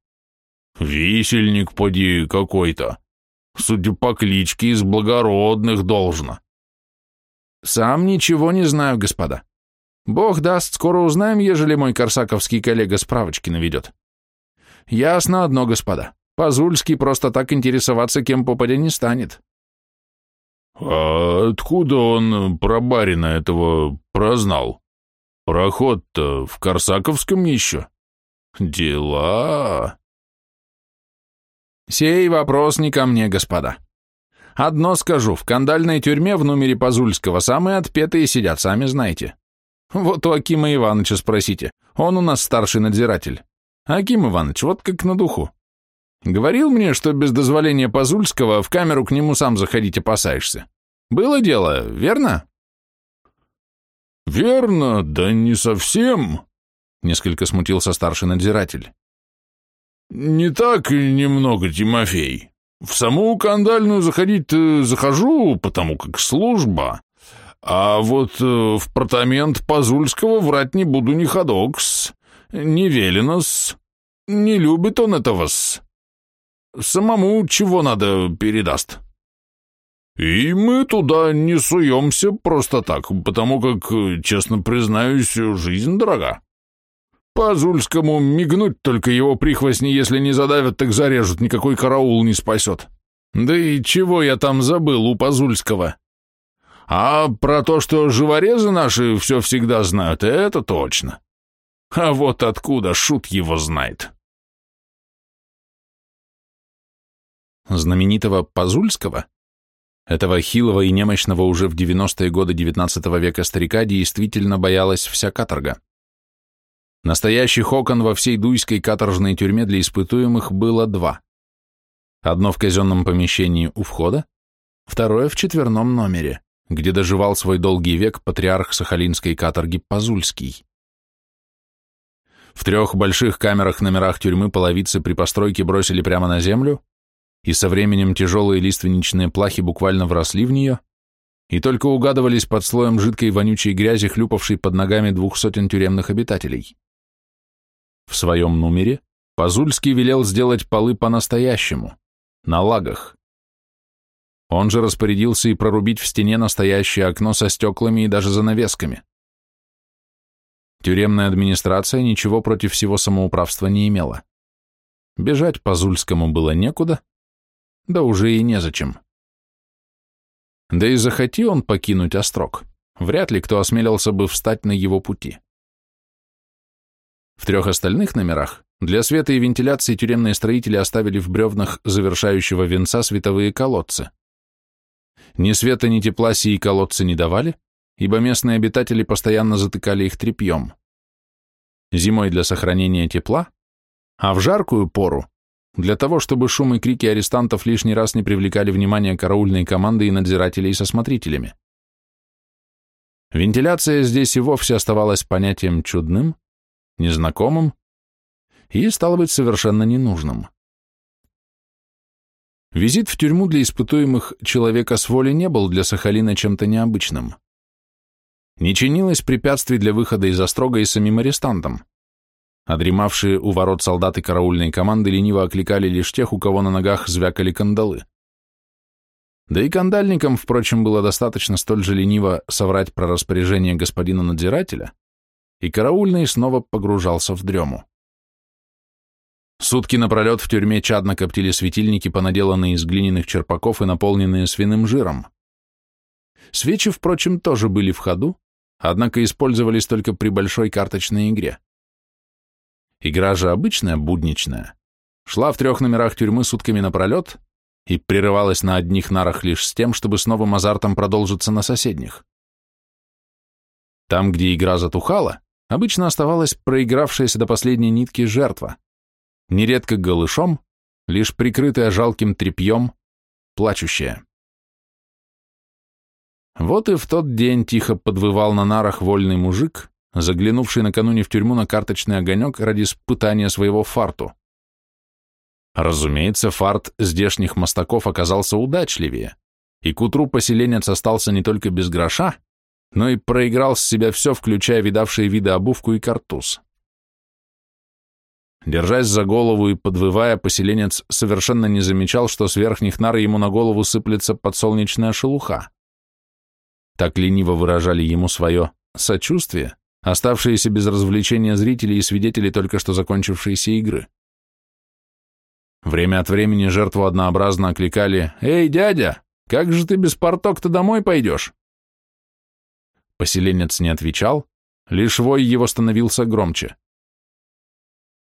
«Висельник, поди, какой-то. Судя по кличке, из благородных должно». «Сам ничего не знаю, господа. Бог даст, скоро узнаем, ежели мой корсаковский коллега справочки наведет. Ясно одно, господа. Пазульский просто так интересоваться кем попадя не станет». «А откуда он про барина этого прознал?» Проход-то в Корсаковском еще? Дела. Сей вопрос не ко мне, господа. Одно скажу, в кандальной тюрьме в номере Пазульского самые отпетые сидят, сами знаете. Вот у Акима Ивановича спросите, он у нас старший надзиратель. Аким Иванович, вот как на духу. Говорил мне, что без дозволения Пазульского в камеру к нему сам заходить опасаешься. Было дело, верно? «Верно, да не совсем», — несколько смутился старший надзиратель. «Не так немного, Тимофей. В саму кандальную заходить захожу, потому как служба. А вот э, в портамент Пазульского врать не буду ни ходокс, не велено-с, не любит он этого-с. Самому чего надо передаст». И мы туда не суемся просто так, потому как, честно признаюсь, жизнь дорога. По-зульскому мигнуть только его прихвостни, если не задавят, так зарежут, никакой караул не спасет. Да и чего я там забыл у Пазульского? А про то, что живорезы наши все всегда знают, это точно. А вот откуда шут его знает. Знаменитого Пазульского этого хилого и немощного уже в 90-е годы XIX века старика действительно боялась вся каторга. Настоящих окон во всей дуйской каторжной тюрьме для испытуемых было два. Одно в казенном помещении у входа, второе в четверном номере, где доживал свой долгий век патриарх сахалинской каторги Пазульский. В трех больших камерах-номерах тюрьмы половицы при постройке бросили прямо на землю, и со временем тяжелые лиственничные плахи буквально вросли в нее, и только угадывались под слоем жидкой вонючей грязи, хлюпавшей под ногами двух сотен тюремных обитателей. В своем номере Пазульский велел сделать полы по-настоящему, на лагах. Он же распорядился и прорубить в стене настоящее окно со стеклами и даже занавесками. Тюремная администрация ничего против всего самоуправства не имела. Бежать Пазульскому было некуда, да уже и незачем. Да и захоти он покинуть острог, вряд ли кто осмелился бы встать на его пути. В трех остальных номерах для света и вентиляции тюремные строители оставили в бревнах завершающего венца световые колодцы. Ни света, ни тепла сии колодцы не давали, ибо местные обитатели постоянно затыкали их тряпьем. Зимой для сохранения тепла, а в жаркую пору для того, чтобы шум и крики арестантов лишний раз не привлекали внимание караульной команды и надзирателей со смотрителями. Вентиляция здесь и вовсе оставалась понятием чудным, незнакомым и, стало быть, совершенно ненужным. Визит в тюрьму для испытуемых человека с воли не был для Сахалина чем-то необычным. Не чинилось препятствий для выхода из острога и самим арестантам а дремавшие у ворот солдаты караульной команды лениво окликали лишь тех, у кого на ногах звякали кандалы. Да и кандальникам, впрочем, было достаточно столь же лениво соврать про распоряжение господина надзирателя, и караульный снова погружался в дрему. Сутки напролет в тюрьме чадно коптили светильники, понаделанные из глиняных черпаков и наполненные свиным жиром. Свечи, впрочем, тоже были в ходу, однако использовались только при большой карточной игре. Игра же обычная, будничная. Шла в трех номерах тюрьмы сутками напролет и прерывалась на одних нарах лишь с тем, чтобы с новым азартом продолжиться на соседних. Там, где игра затухала, обычно оставалась проигравшаяся до последней нитки жертва, нередко голышом, лишь прикрытая жалким тряпьем, плачущая. Вот и в тот день тихо подвывал на нарах вольный мужик, заглянувший накануне в тюрьму на карточный огонек ради испытания своего фарту. Разумеется, фарт здешних мостаков оказался удачливее, и к утру поселенец остался не только без гроша, но и проиграл с себя все, включая видавшие виды обувку и картуз. Держась за голову и подвывая, поселенец совершенно не замечал, что с верхних нар ему на голову сыплется подсолнечная шелуха. Так лениво выражали ему свое сочувствие, оставшиеся без развлечения зрители и свидетели только что закончившейся игры. Время от времени жертву однообразно окликали «Эй, дядя, как же ты без порток-то домой пойдешь?» Поселенец не отвечал, лишь вой его становился громче.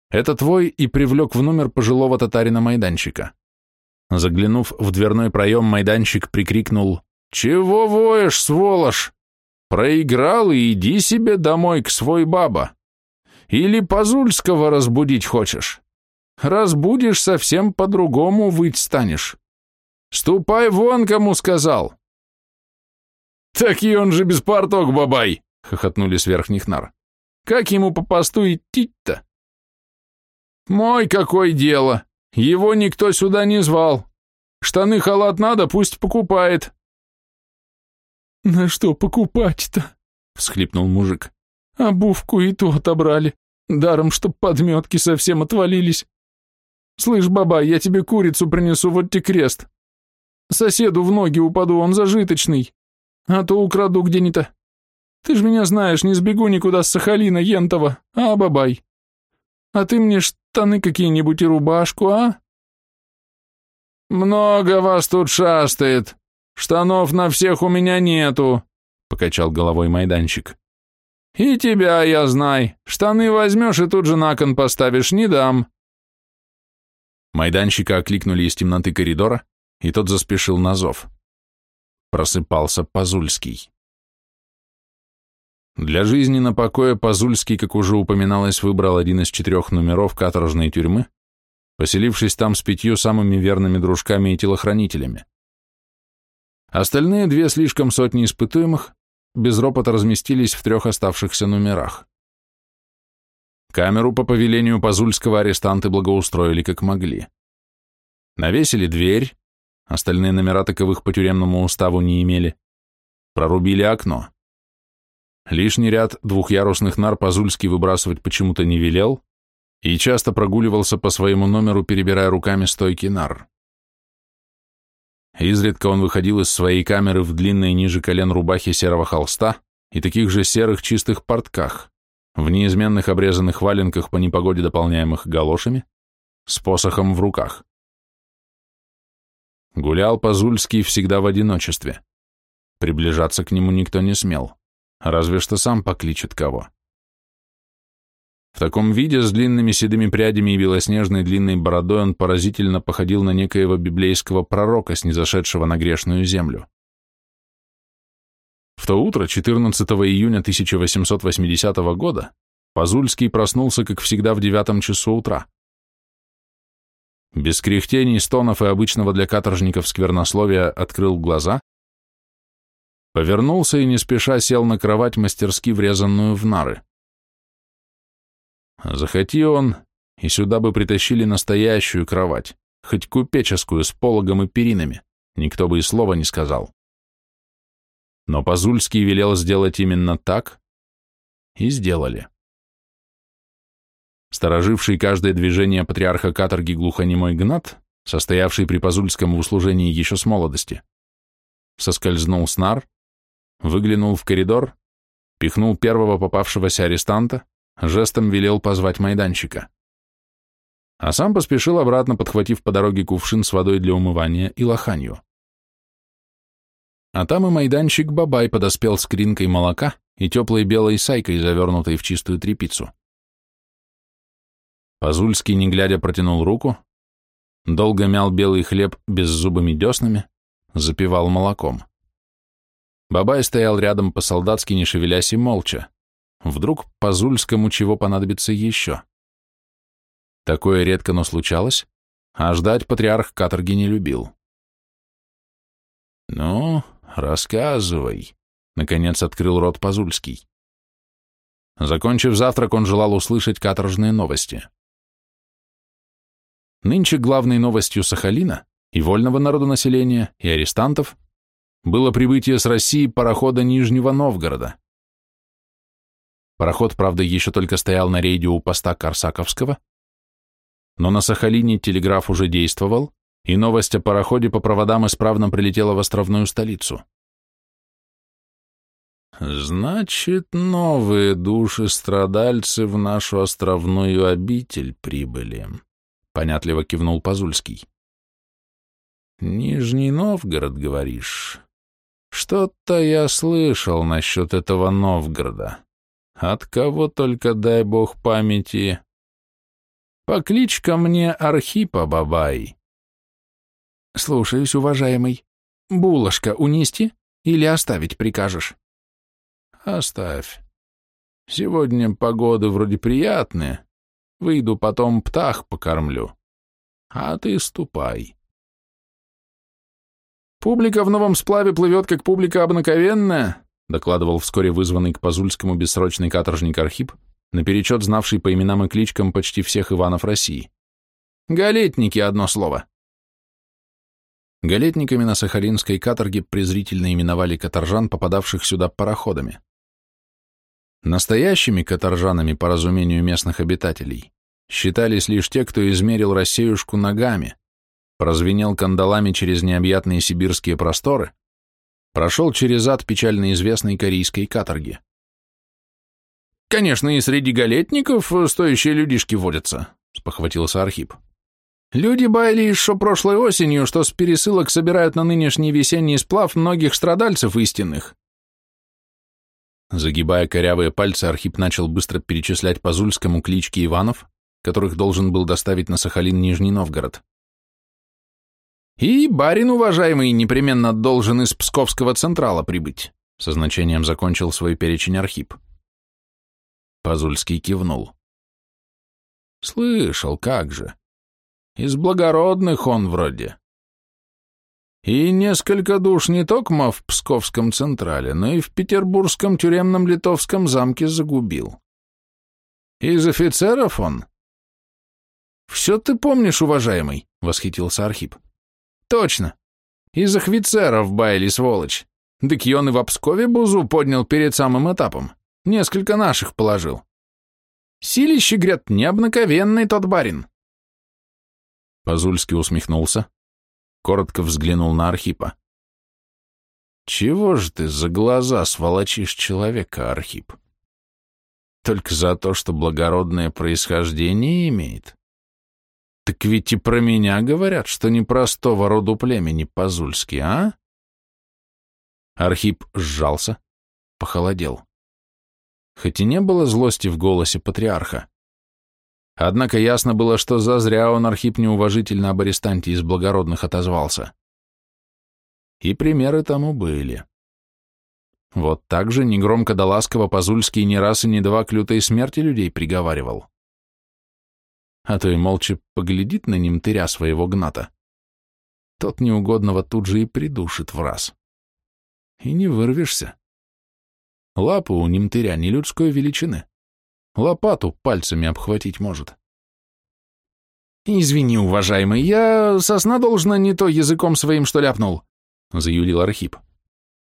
Этот вой и привлек в номер пожилого татарина-майданчика. Заглянув в дверной проем, майданчик прикрикнул «Чего воешь, сволочь? Проиграл и иди себе домой к свой баба. Или Пазульского разбудить хочешь? Разбудишь, совсем по-другому выть станешь. Ступай вон, кому сказал!» «Так и он же без порток, бабай!» — хохотнули с верхних нар. «Как ему по посту идти-то?» «Мой какое дело! Его никто сюда не звал. Штаны-халат надо, пусть покупает». «На что покупать-то?» — всхлипнул мужик. «Обувку и то отобрали. Даром, чтоб подметки совсем отвалились. Слышь, баба, я тебе курицу принесу, вот те крест. Соседу в ноги упаду, он зажиточный. А то украду где-нибудь. Ты ж меня знаешь, не сбегу никуда с Сахалина, Ентова, а, бабай? А ты мне штаны какие-нибудь и рубашку, а? Много вас тут шастает. Штанов на всех у меня нету, покачал головой майданчик. И тебя я знай. Штаны возьмешь и тут же на кон поставишь, не дам. Майданчика окликнули из темноты коридора, и тот заспешил на зов. Просыпался Пазульский. Для жизни на покое Пазульский, как уже упоминалось, выбрал один из четырех номеров каторжной тюрьмы, поселившись там с пятью самыми верными дружками и телохранителями. Остальные две слишком сотни испытуемых без ропота разместились в трех оставшихся номерах. Камеру по повелению Пазульского арестанты благоустроили как могли. Навесили дверь, остальные номера таковых по тюремному уставу не имели, прорубили окно. Лишний ряд двухъярусных нар Пазульский выбрасывать почему-то не велел и часто прогуливался по своему номеру, перебирая руками стойки нар. Изредка он выходил из своей камеры в длинной ниже колен рубахе серого холста и таких же серых чистых портках, в неизменных обрезанных валенках по непогоде дополняемых галошами, с посохом в руках. Гулял Пазульский всегда в одиночестве. Приближаться к нему никто не смел разве что сам покличет кого. В таком виде, с длинными седыми прядями и белоснежной длинной бородой, он поразительно походил на некоего библейского пророка, снизошедшего на грешную землю. В то утро, 14 июня 1880 года, Пазульский проснулся, как всегда, в девятом часу утра. Без кряхтений, стонов и обычного для каторжников сквернословия открыл глаза Повернулся и не спеша сел на кровать, мастерски врезанную в нары. Захоти он, и сюда бы притащили настоящую кровать, хоть купеческую, с пологом и перинами, никто бы и слова не сказал. Но Пазульский велел сделать именно так, и сделали. Стороживший каждое движение патриарха каторги глухонемой Гнат, состоявший при Пазульском в услужении еще с молодости, соскользнул с нар, выглянул в коридор, пихнул первого попавшегося арестанта, жестом велел позвать майданчика. А сам поспешил обратно, подхватив по дороге кувшин с водой для умывания и лоханью. А там и майданчик Бабай подоспел с кринкой молока и теплой белой сайкой, завернутой в чистую тряпицу. Пазульский, не глядя, протянул руку, долго мял белый хлеб беззубыми деснами, запивал молоком. Бабай стоял рядом по-солдатски, не шевелясь и молча. Вдруг по Зульскому чего понадобится еще. Такое редко, но случалось, а ждать патриарх каторги не любил. «Ну, рассказывай», — наконец открыл рот Пазульский. Закончив завтрак, он желал услышать каторжные новости. Нынче главной новостью Сахалина и вольного народонаселения, и арестантов было прибытие с России парохода Нижнего Новгорода. Пароход, правда, еще только стоял на рейде у поста Корсаковского, но на Сахалине телеграф уже действовал, и новость о пароходе по проводам исправно прилетела в островную столицу. «Значит, новые души-страдальцы в нашу островную обитель прибыли», — понятливо кивнул Пазульский. «Нижний Новгород, говоришь? Что-то я слышал насчет этого Новгорода. От кого только, дай бог памяти. Покличка мне Архипа Бабай». «Слушаюсь, уважаемый. Булочка унести или оставить прикажешь?» Оставь. Сегодня погоды вроде приятные. Выйду потом птах покормлю. А ты ступай. Публика в новом сплаве плывет, как публика обнаковенная, докладывал вскоре вызванный к Пазульскому бессрочный каторжник Архип, наперечет знавший по именам и кличкам почти всех Иванов России. Галетники, одно слово. Галетниками на Сахалинской каторге презрительно именовали каторжан, попадавших сюда пароходами. Настоящими каторжанами, по разумению местных обитателей, считались лишь те, кто измерил рассеюшку ногами, прозвенел кандалами через необъятные сибирские просторы, прошел через ад печально известной корейской каторги. «Конечно, и среди галетников стоящие людишки водятся», — спохватился Архип. «Люди баяли еще прошлой осенью, что с пересылок собирают на нынешний весенний сплав многих страдальцев истинных. Загибая корявые пальцы, Архип начал быстро перечислять по Зульскому клички Иванов, которых должен был доставить на Сахалин Нижний Новгород. «И барин, уважаемый, непременно должен из Псковского Централа прибыть», со значением закончил свой перечень Архип. Пазульский кивнул. «Слышал, как же. Из благородных он вроде. И несколько душ не только в Псковском Централе, но и в Петербургском тюремном литовском замке загубил. Из офицеров он? «Все ты помнишь, уважаемый», — восхитился Архип. «Точно. Из офицеров баяли, сволочь. Дык он и в Пскове бузу поднял перед самым этапом. Несколько наших положил. Силище, гряд, необнаковенный тот барин». Пазульский усмехнулся, коротко взглянул на Архипа. «Чего же ты за глаза сволочишь человека, Архип? Только за то, что благородное происхождение имеет? Так ведь и про меня говорят, что не простого роду племени Пазульский, а?» Архип сжался, похолодел. Хоть и не было злости в голосе патриарха, Однако ясно было, что зазря он Архип неуважительно об арестанте из благородных отозвался. И примеры тому были. Вот так же негромко да ласково Пазульский ни раз и ни два к лютой смерти людей приговаривал. А то и молча поглядит на немтыря своего гната. Тот неугодного тут же и придушит в раз. И не вырвешься. Лапы у немтыря не людской величины. Лопату пальцами обхватить может. «Извини, уважаемый, я сосна должна не то языком своим, что ляпнул», — заюлил Архип.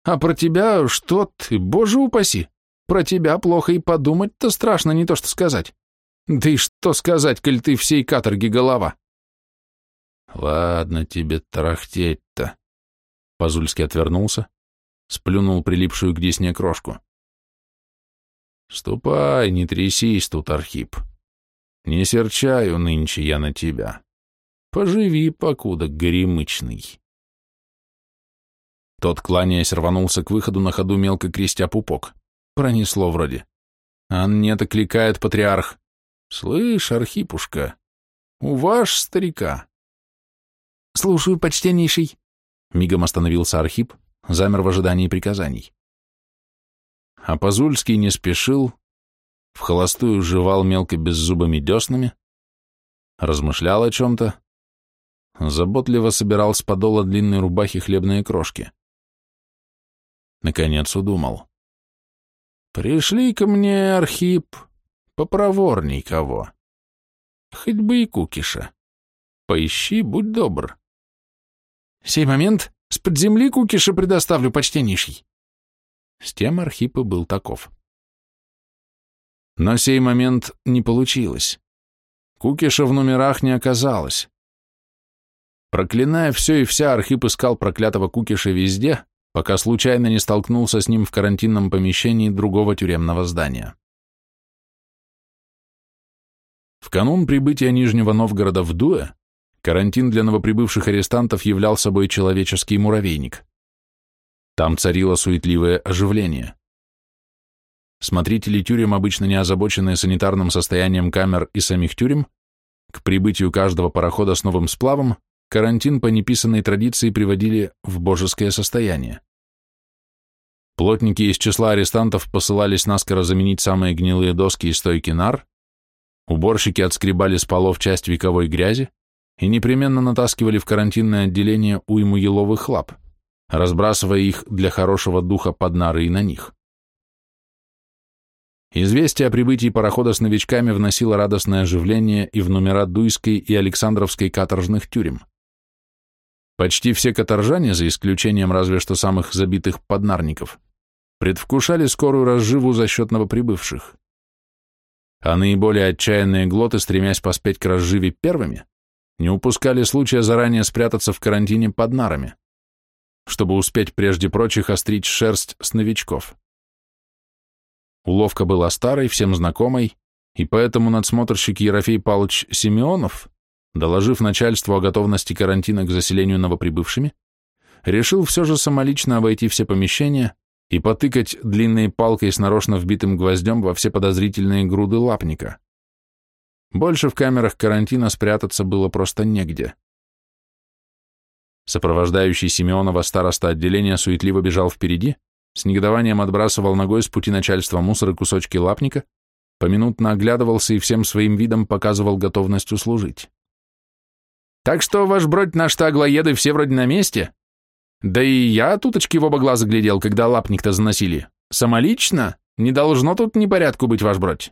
«А про тебя что ты, боже упаси! Про тебя плохо и подумать-то страшно, не то что сказать. Да и что сказать, коль ты всей каторги голова?» «Ладно тебе тарахтеть-то», — Пазульский отвернулся, сплюнул прилипшую к десне крошку. Ступай, не трясись тут, Архип. Не серчаю нынче я на тебя. Поживи, покуда горемычный. Тот, кланяясь, рванулся к выходу на ходу, мелко крестя пупок. Пронесло вроде. А нет, окликает патриарх. Слышь, Архипушка, у ваш старика. Слушаю, почтеннейший. Мигом остановился Архип, замер в ожидании приказаний а Пазульский не спешил, в холостую жевал мелко беззубыми деснами, размышлял о чем-то, заботливо собирал с подола длинной рубахи хлебные крошки. Наконец удумал. «Пришли ко мне, Архип, попроворней кого. Хоть бы и кукиша. Поищи, будь добр». «Сей момент, С-под земли кукиша предоставлю, почтеннейший. С тем Архип и был таков. Но сей момент не получилось. Кукиша в номерах не оказалось. Проклиная все и вся, Архип искал проклятого Кукиша везде, пока случайно не столкнулся с ним в карантинном помещении другого тюремного здания. В канун прибытия Нижнего Новгорода в Дуэ карантин для новоприбывших арестантов являл собой человеческий муравейник. Там царило суетливое оживление. Смотрители тюрем, обычно не озабоченные санитарным состоянием камер и самих тюрем, к прибытию каждого парохода с новым сплавом, карантин по неписанной традиции приводили в божеское состояние. Плотники из числа арестантов посылались наскоро заменить самые гнилые доски и стойки нар, уборщики отскребали с полов часть вековой грязи и непременно натаскивали в карантинное отделение уйму еловых лап, разбрасывая их для хорошего духа под нары и на них. Известие о прибытии парохода с новичками вносило радостное оживление и в номера Дуйской и Александровской каторжных тюрем. Почти все каторжане, за исключением разве что самых забитых поднарников, предвкушали скорую разживу за счет новоприбывших. А наиболее отчаянные глоты, стремясь поспеть к разживе первыми, не упускали случая заранее спрятаться в карантине под нарами, чтобы успеть прежде прочих остричь шерсть с новичков. Уловка была старой, всем знакомой, и поэтому надсмотрщик Ерофей Павлович Симеонов, доложив начальству о готовности карантина к заселению новоприбывшими, решил все же самолично обойти все помещения и потыкать длинной палкой с нарочно вбитым гвоздем во все подозрительные груды лапника. Больше в камерах карантина спрятаться было просто негде. Сопровождающий Симеонова староста отделения суетливо бежал впереди, с негодованием отбрасывал ногой с пути начальства мусор и кусочки лапника, поминутно оглядывался и всем своим видом показывал готовность услужить. «Так что, ваш бродь, наш-то аглоеды все вроде на месте? Да и я туточки в оба глаза глядел, когда лапник-то заносили. Самолично? Не должно тут непорядку быть, ваш бродь».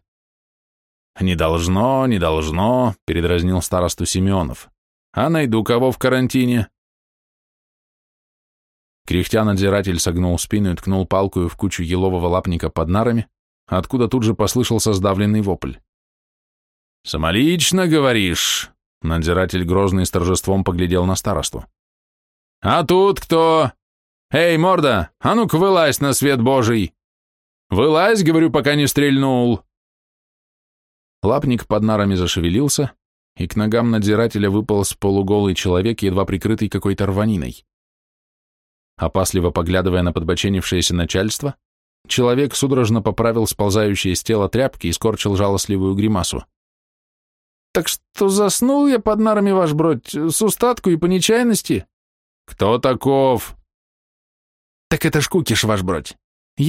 «Не должно, не должно», — передразнил старосту Семенов. «А найду кого в карантине?» Кряхтя надзиратель согнул спину и ткнул палкою в кучу елового лапника под нарами, откуда тут же послышался сдавленный вопль. «Самолично, говоришь?» Надзиратель грозный с торжеством поглядел на старосту. «А тут кто? Эй, морда, а ну-ка вылазь на свет божий! Вылазь, говорю, пока не стрельнул!» Лапник под нарами зашевелился, и к ногам надзирателя выполз полуголый человек, едва прикрытый какой-то рваниной. Опасливо поглядывая на подбоченившееся начальство, человек судорожно поправил сползающие с тела тряпки и скорчил жалостливую гримасу. «Так что заснул я под нарами, ваш бродь, с устатку и по нечаянности?» «Кто таков?» «Так это ж Кукиш, ваш бродь.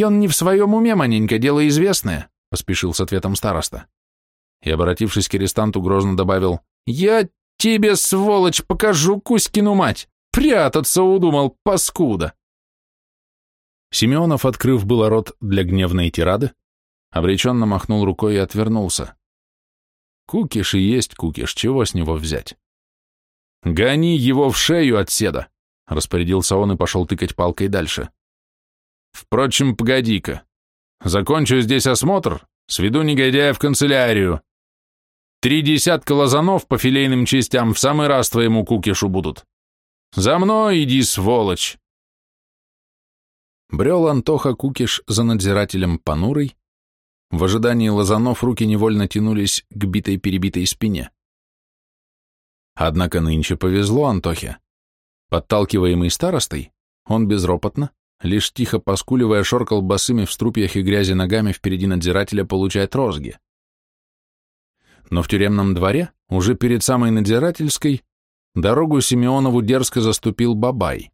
Он не в своем уме, маненько, дело известное», — поспешил с ответом староста. И, обратившись к арестанту, грозно добавил, «Я тебе, сволочь, покажу Кузькину мать!» Прятаться удумал, паскуда!» Семенов, открыв было рот для гневной тирады, обреченно махнул рукой и отвернулся. Кукиш и есть кукиш, чего с него взять? «Гони его в шею отседа!» — распорядился он и пошел тыкать палкой дальше. «Впрочем, погоди-ка. Закончу здесь осмотр, сведу негодяя в канцелярию. Три десятка лазанов по филейным частям в самый раз твоему кукишу будут. «За мной иди, сволочь!» Брел Антоха Кукиш за надзирателем понурой. В ожидании лазанов руки невольно тянулись к битой-перебитой спине. Однако нынче повезло Антохе. Подталкиваемый старостой, он безропотно, лишь тихо поскуливая, шоркал босыми в струпьях и грязи ногами впереди надзирателя получать розги. Но в тюремном дворе, уже перед самой надзирательской, Дорогу Симеонову дерзко заступил Бабай.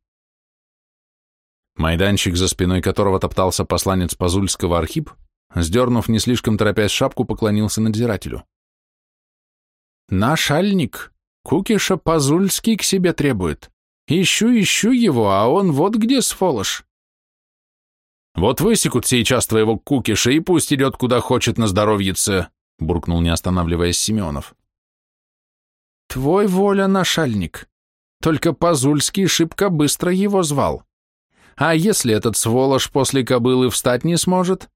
Майданчик, за спиной которого топтался посланец Пазульского Архип, сдернув не слишком торопясь шапку, поклонился надзирателю. «Наш альник, Кукиша Пазульский к себе требует. Ищу, ищу его, а он вот где сволочь». «Вот высекут сейчас твоего Кукиша, и пусть идет куда хочет на здоровьице», буркнул, не останавливаясь Семенов. «Твой воля, нашальник. Только Пазульский шибко быстро его звал. А если этот сволочь после кобылы встать не сможет?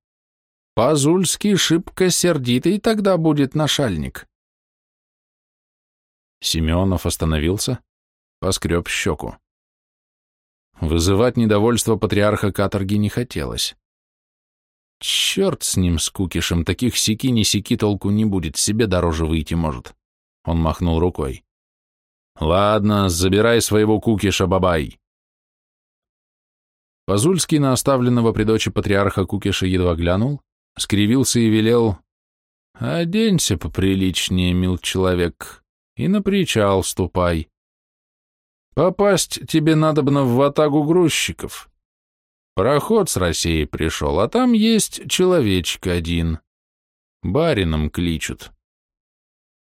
Пазульский шибко сердитый тогда будет нашальник. Семенов остановился, поскреб щеку. Вызывать недовольство патриарха каторги не хотелось. Черт с ним, с кукишем, таких сики не сики толку не будет, себе дороже выйти может. Он махнул рукой. Ладно, забирай своего кукиша, бабай. Пазульский на оставленного при дочи патриарха кукиша едва глянул, скривился и велел «Оденься поприличнее, мил человек, и на причал ступай. Попасть тебе надобно в ватагу грузчиков. Пароход с России пришел, а там есть человечек один. Барином кличут.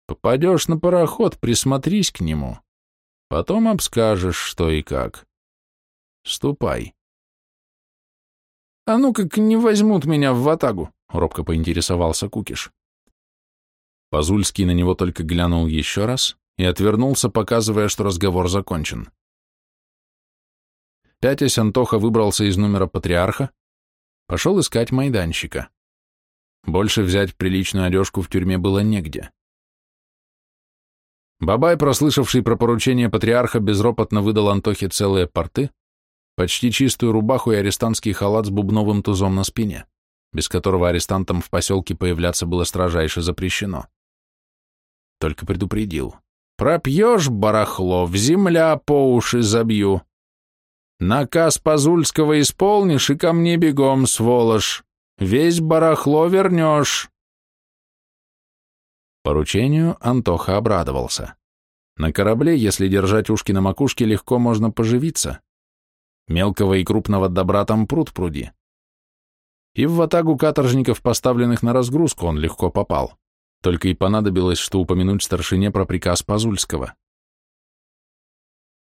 Попадешь на пароход, присмотрись к нему. Потом обскажешь, что и как. Ступай. А ну как не возьмут меня в ватагу, робко поинтересовался Кукиш. Пазульский на него только глянул еще раз и отвернулся, показывая, что разговор закончен. Пятясь, Антоха выбрался из номера патриарха, пошел искать майданщика. Больше взять приличную одежку в тюрьме было негде. Бабай, прослышавший про поручение патриарха, безропотно выдал Антохе целые порты, почти чистую рубаху и арестантский халат с бубновым тузом на спине, без которого арестантам в поселке появляться было строжайше запрещено. Только предупредил. «Пропьешь барахло, в земля по уши забью. Наказ Пазульского исполнишь и ко мне бегом, сволочь. Весь барахло вернешь». Поручению Антоха обрадовался. На корабле, если держать ушки на макушке, легко можно поживиться. Мелкого и крупного добра там пруд пруди. И в ватагу каторжников, поставленных на разгрузку, он легко попал. Только и понадобилось, что упомянуть старшине про приказ Пазульского.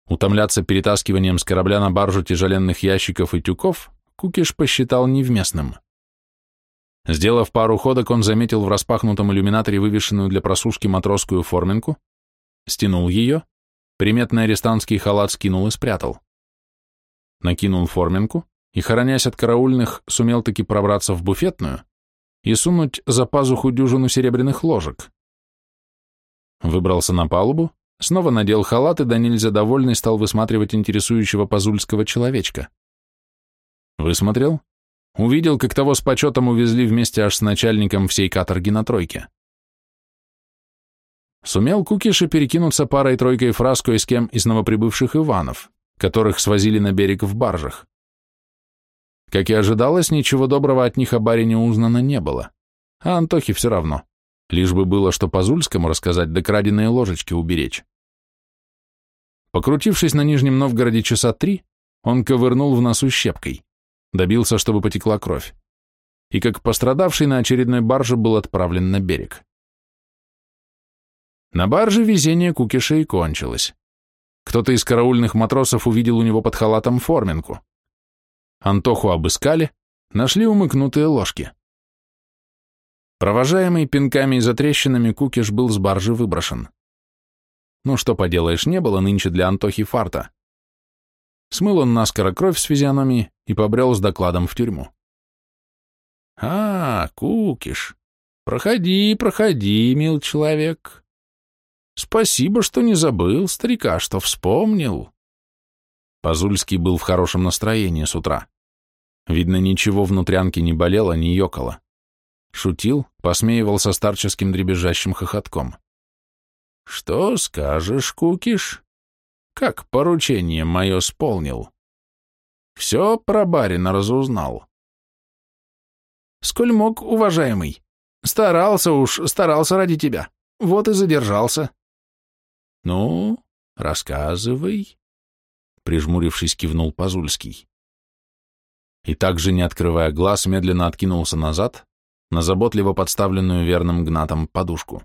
Утомляться перетаскиванием с корабля на баржу тяжеленных ящиков и тюков Кукиш посчитал невместным. Сделав пару ходок, он заметил в распахнутом иллюминаторе вывешенную для просушки матросскую форменку, стянул ее, приметный арестантский халат скинул и спрятал. Накинул форменку и, хоронясь от караульных, сумел таки пробраться в буфетную и сунуть за пазуху дюжину серебряных ложек. Выбрался на палубу, снова надел халат и до нельзя довольный стал высматривать интересующего пазульского человечка. Высмотрел, Увидел, как того с почетом увезли вместе аж с начальником всей каторги на тройке. Сумел Кукиши перекинуться парой-тройкой фраз кое с кем из новоприбывших Иванов, которых свозили на берег в баржах. Как и ожидалось, ничего доброго от них о барине узнано не было, а Антохе все равно, лишь бы было что по Зульскому рассказать, да краденые ложечки уберечь. Покрутившись на Нижнем Новгороде часа три, он ковырнул в носу щепкой добился, чтобы потекла кровь, и как пострадавший на очередной барже был отправлен на берег. На барже везение Кукиша и кончилось. Кто-то из караульных матросов увидел у него под халатом форменку. Антоху обыскали, нашли умыкнутые ложки. Провожаемый пинками и затрещинами Кукиш был с баржи выброшен. Ну что поделаешь, не было нынче для Антохи фарта. Смыл он наскоро кровь с физиономии и побрел с докладом в тюрьму. «А, Кукиш, проходи, проходи, мил человек. Спасибо, что не забыл, старика, что вспомнил». Пазульский был в хорошем настроении с утра. Видно, ничего внутрянки не болело, не ёкало. Шутил, посмеивался старческим дребезжащим хохотком. «Что скажешь, Кукиш?» Как поручение мое исполнил? Все про барина разузнал. Сколь мог, уважаемый. Старался уж, старался ради тебя. Вот и задержался. Ну, рассказывай. Прижмурившись, кивнул Пазульский. И также, не открывая глаз, медленно откинулся назад на заботливо подставленную верным гнатом подушку.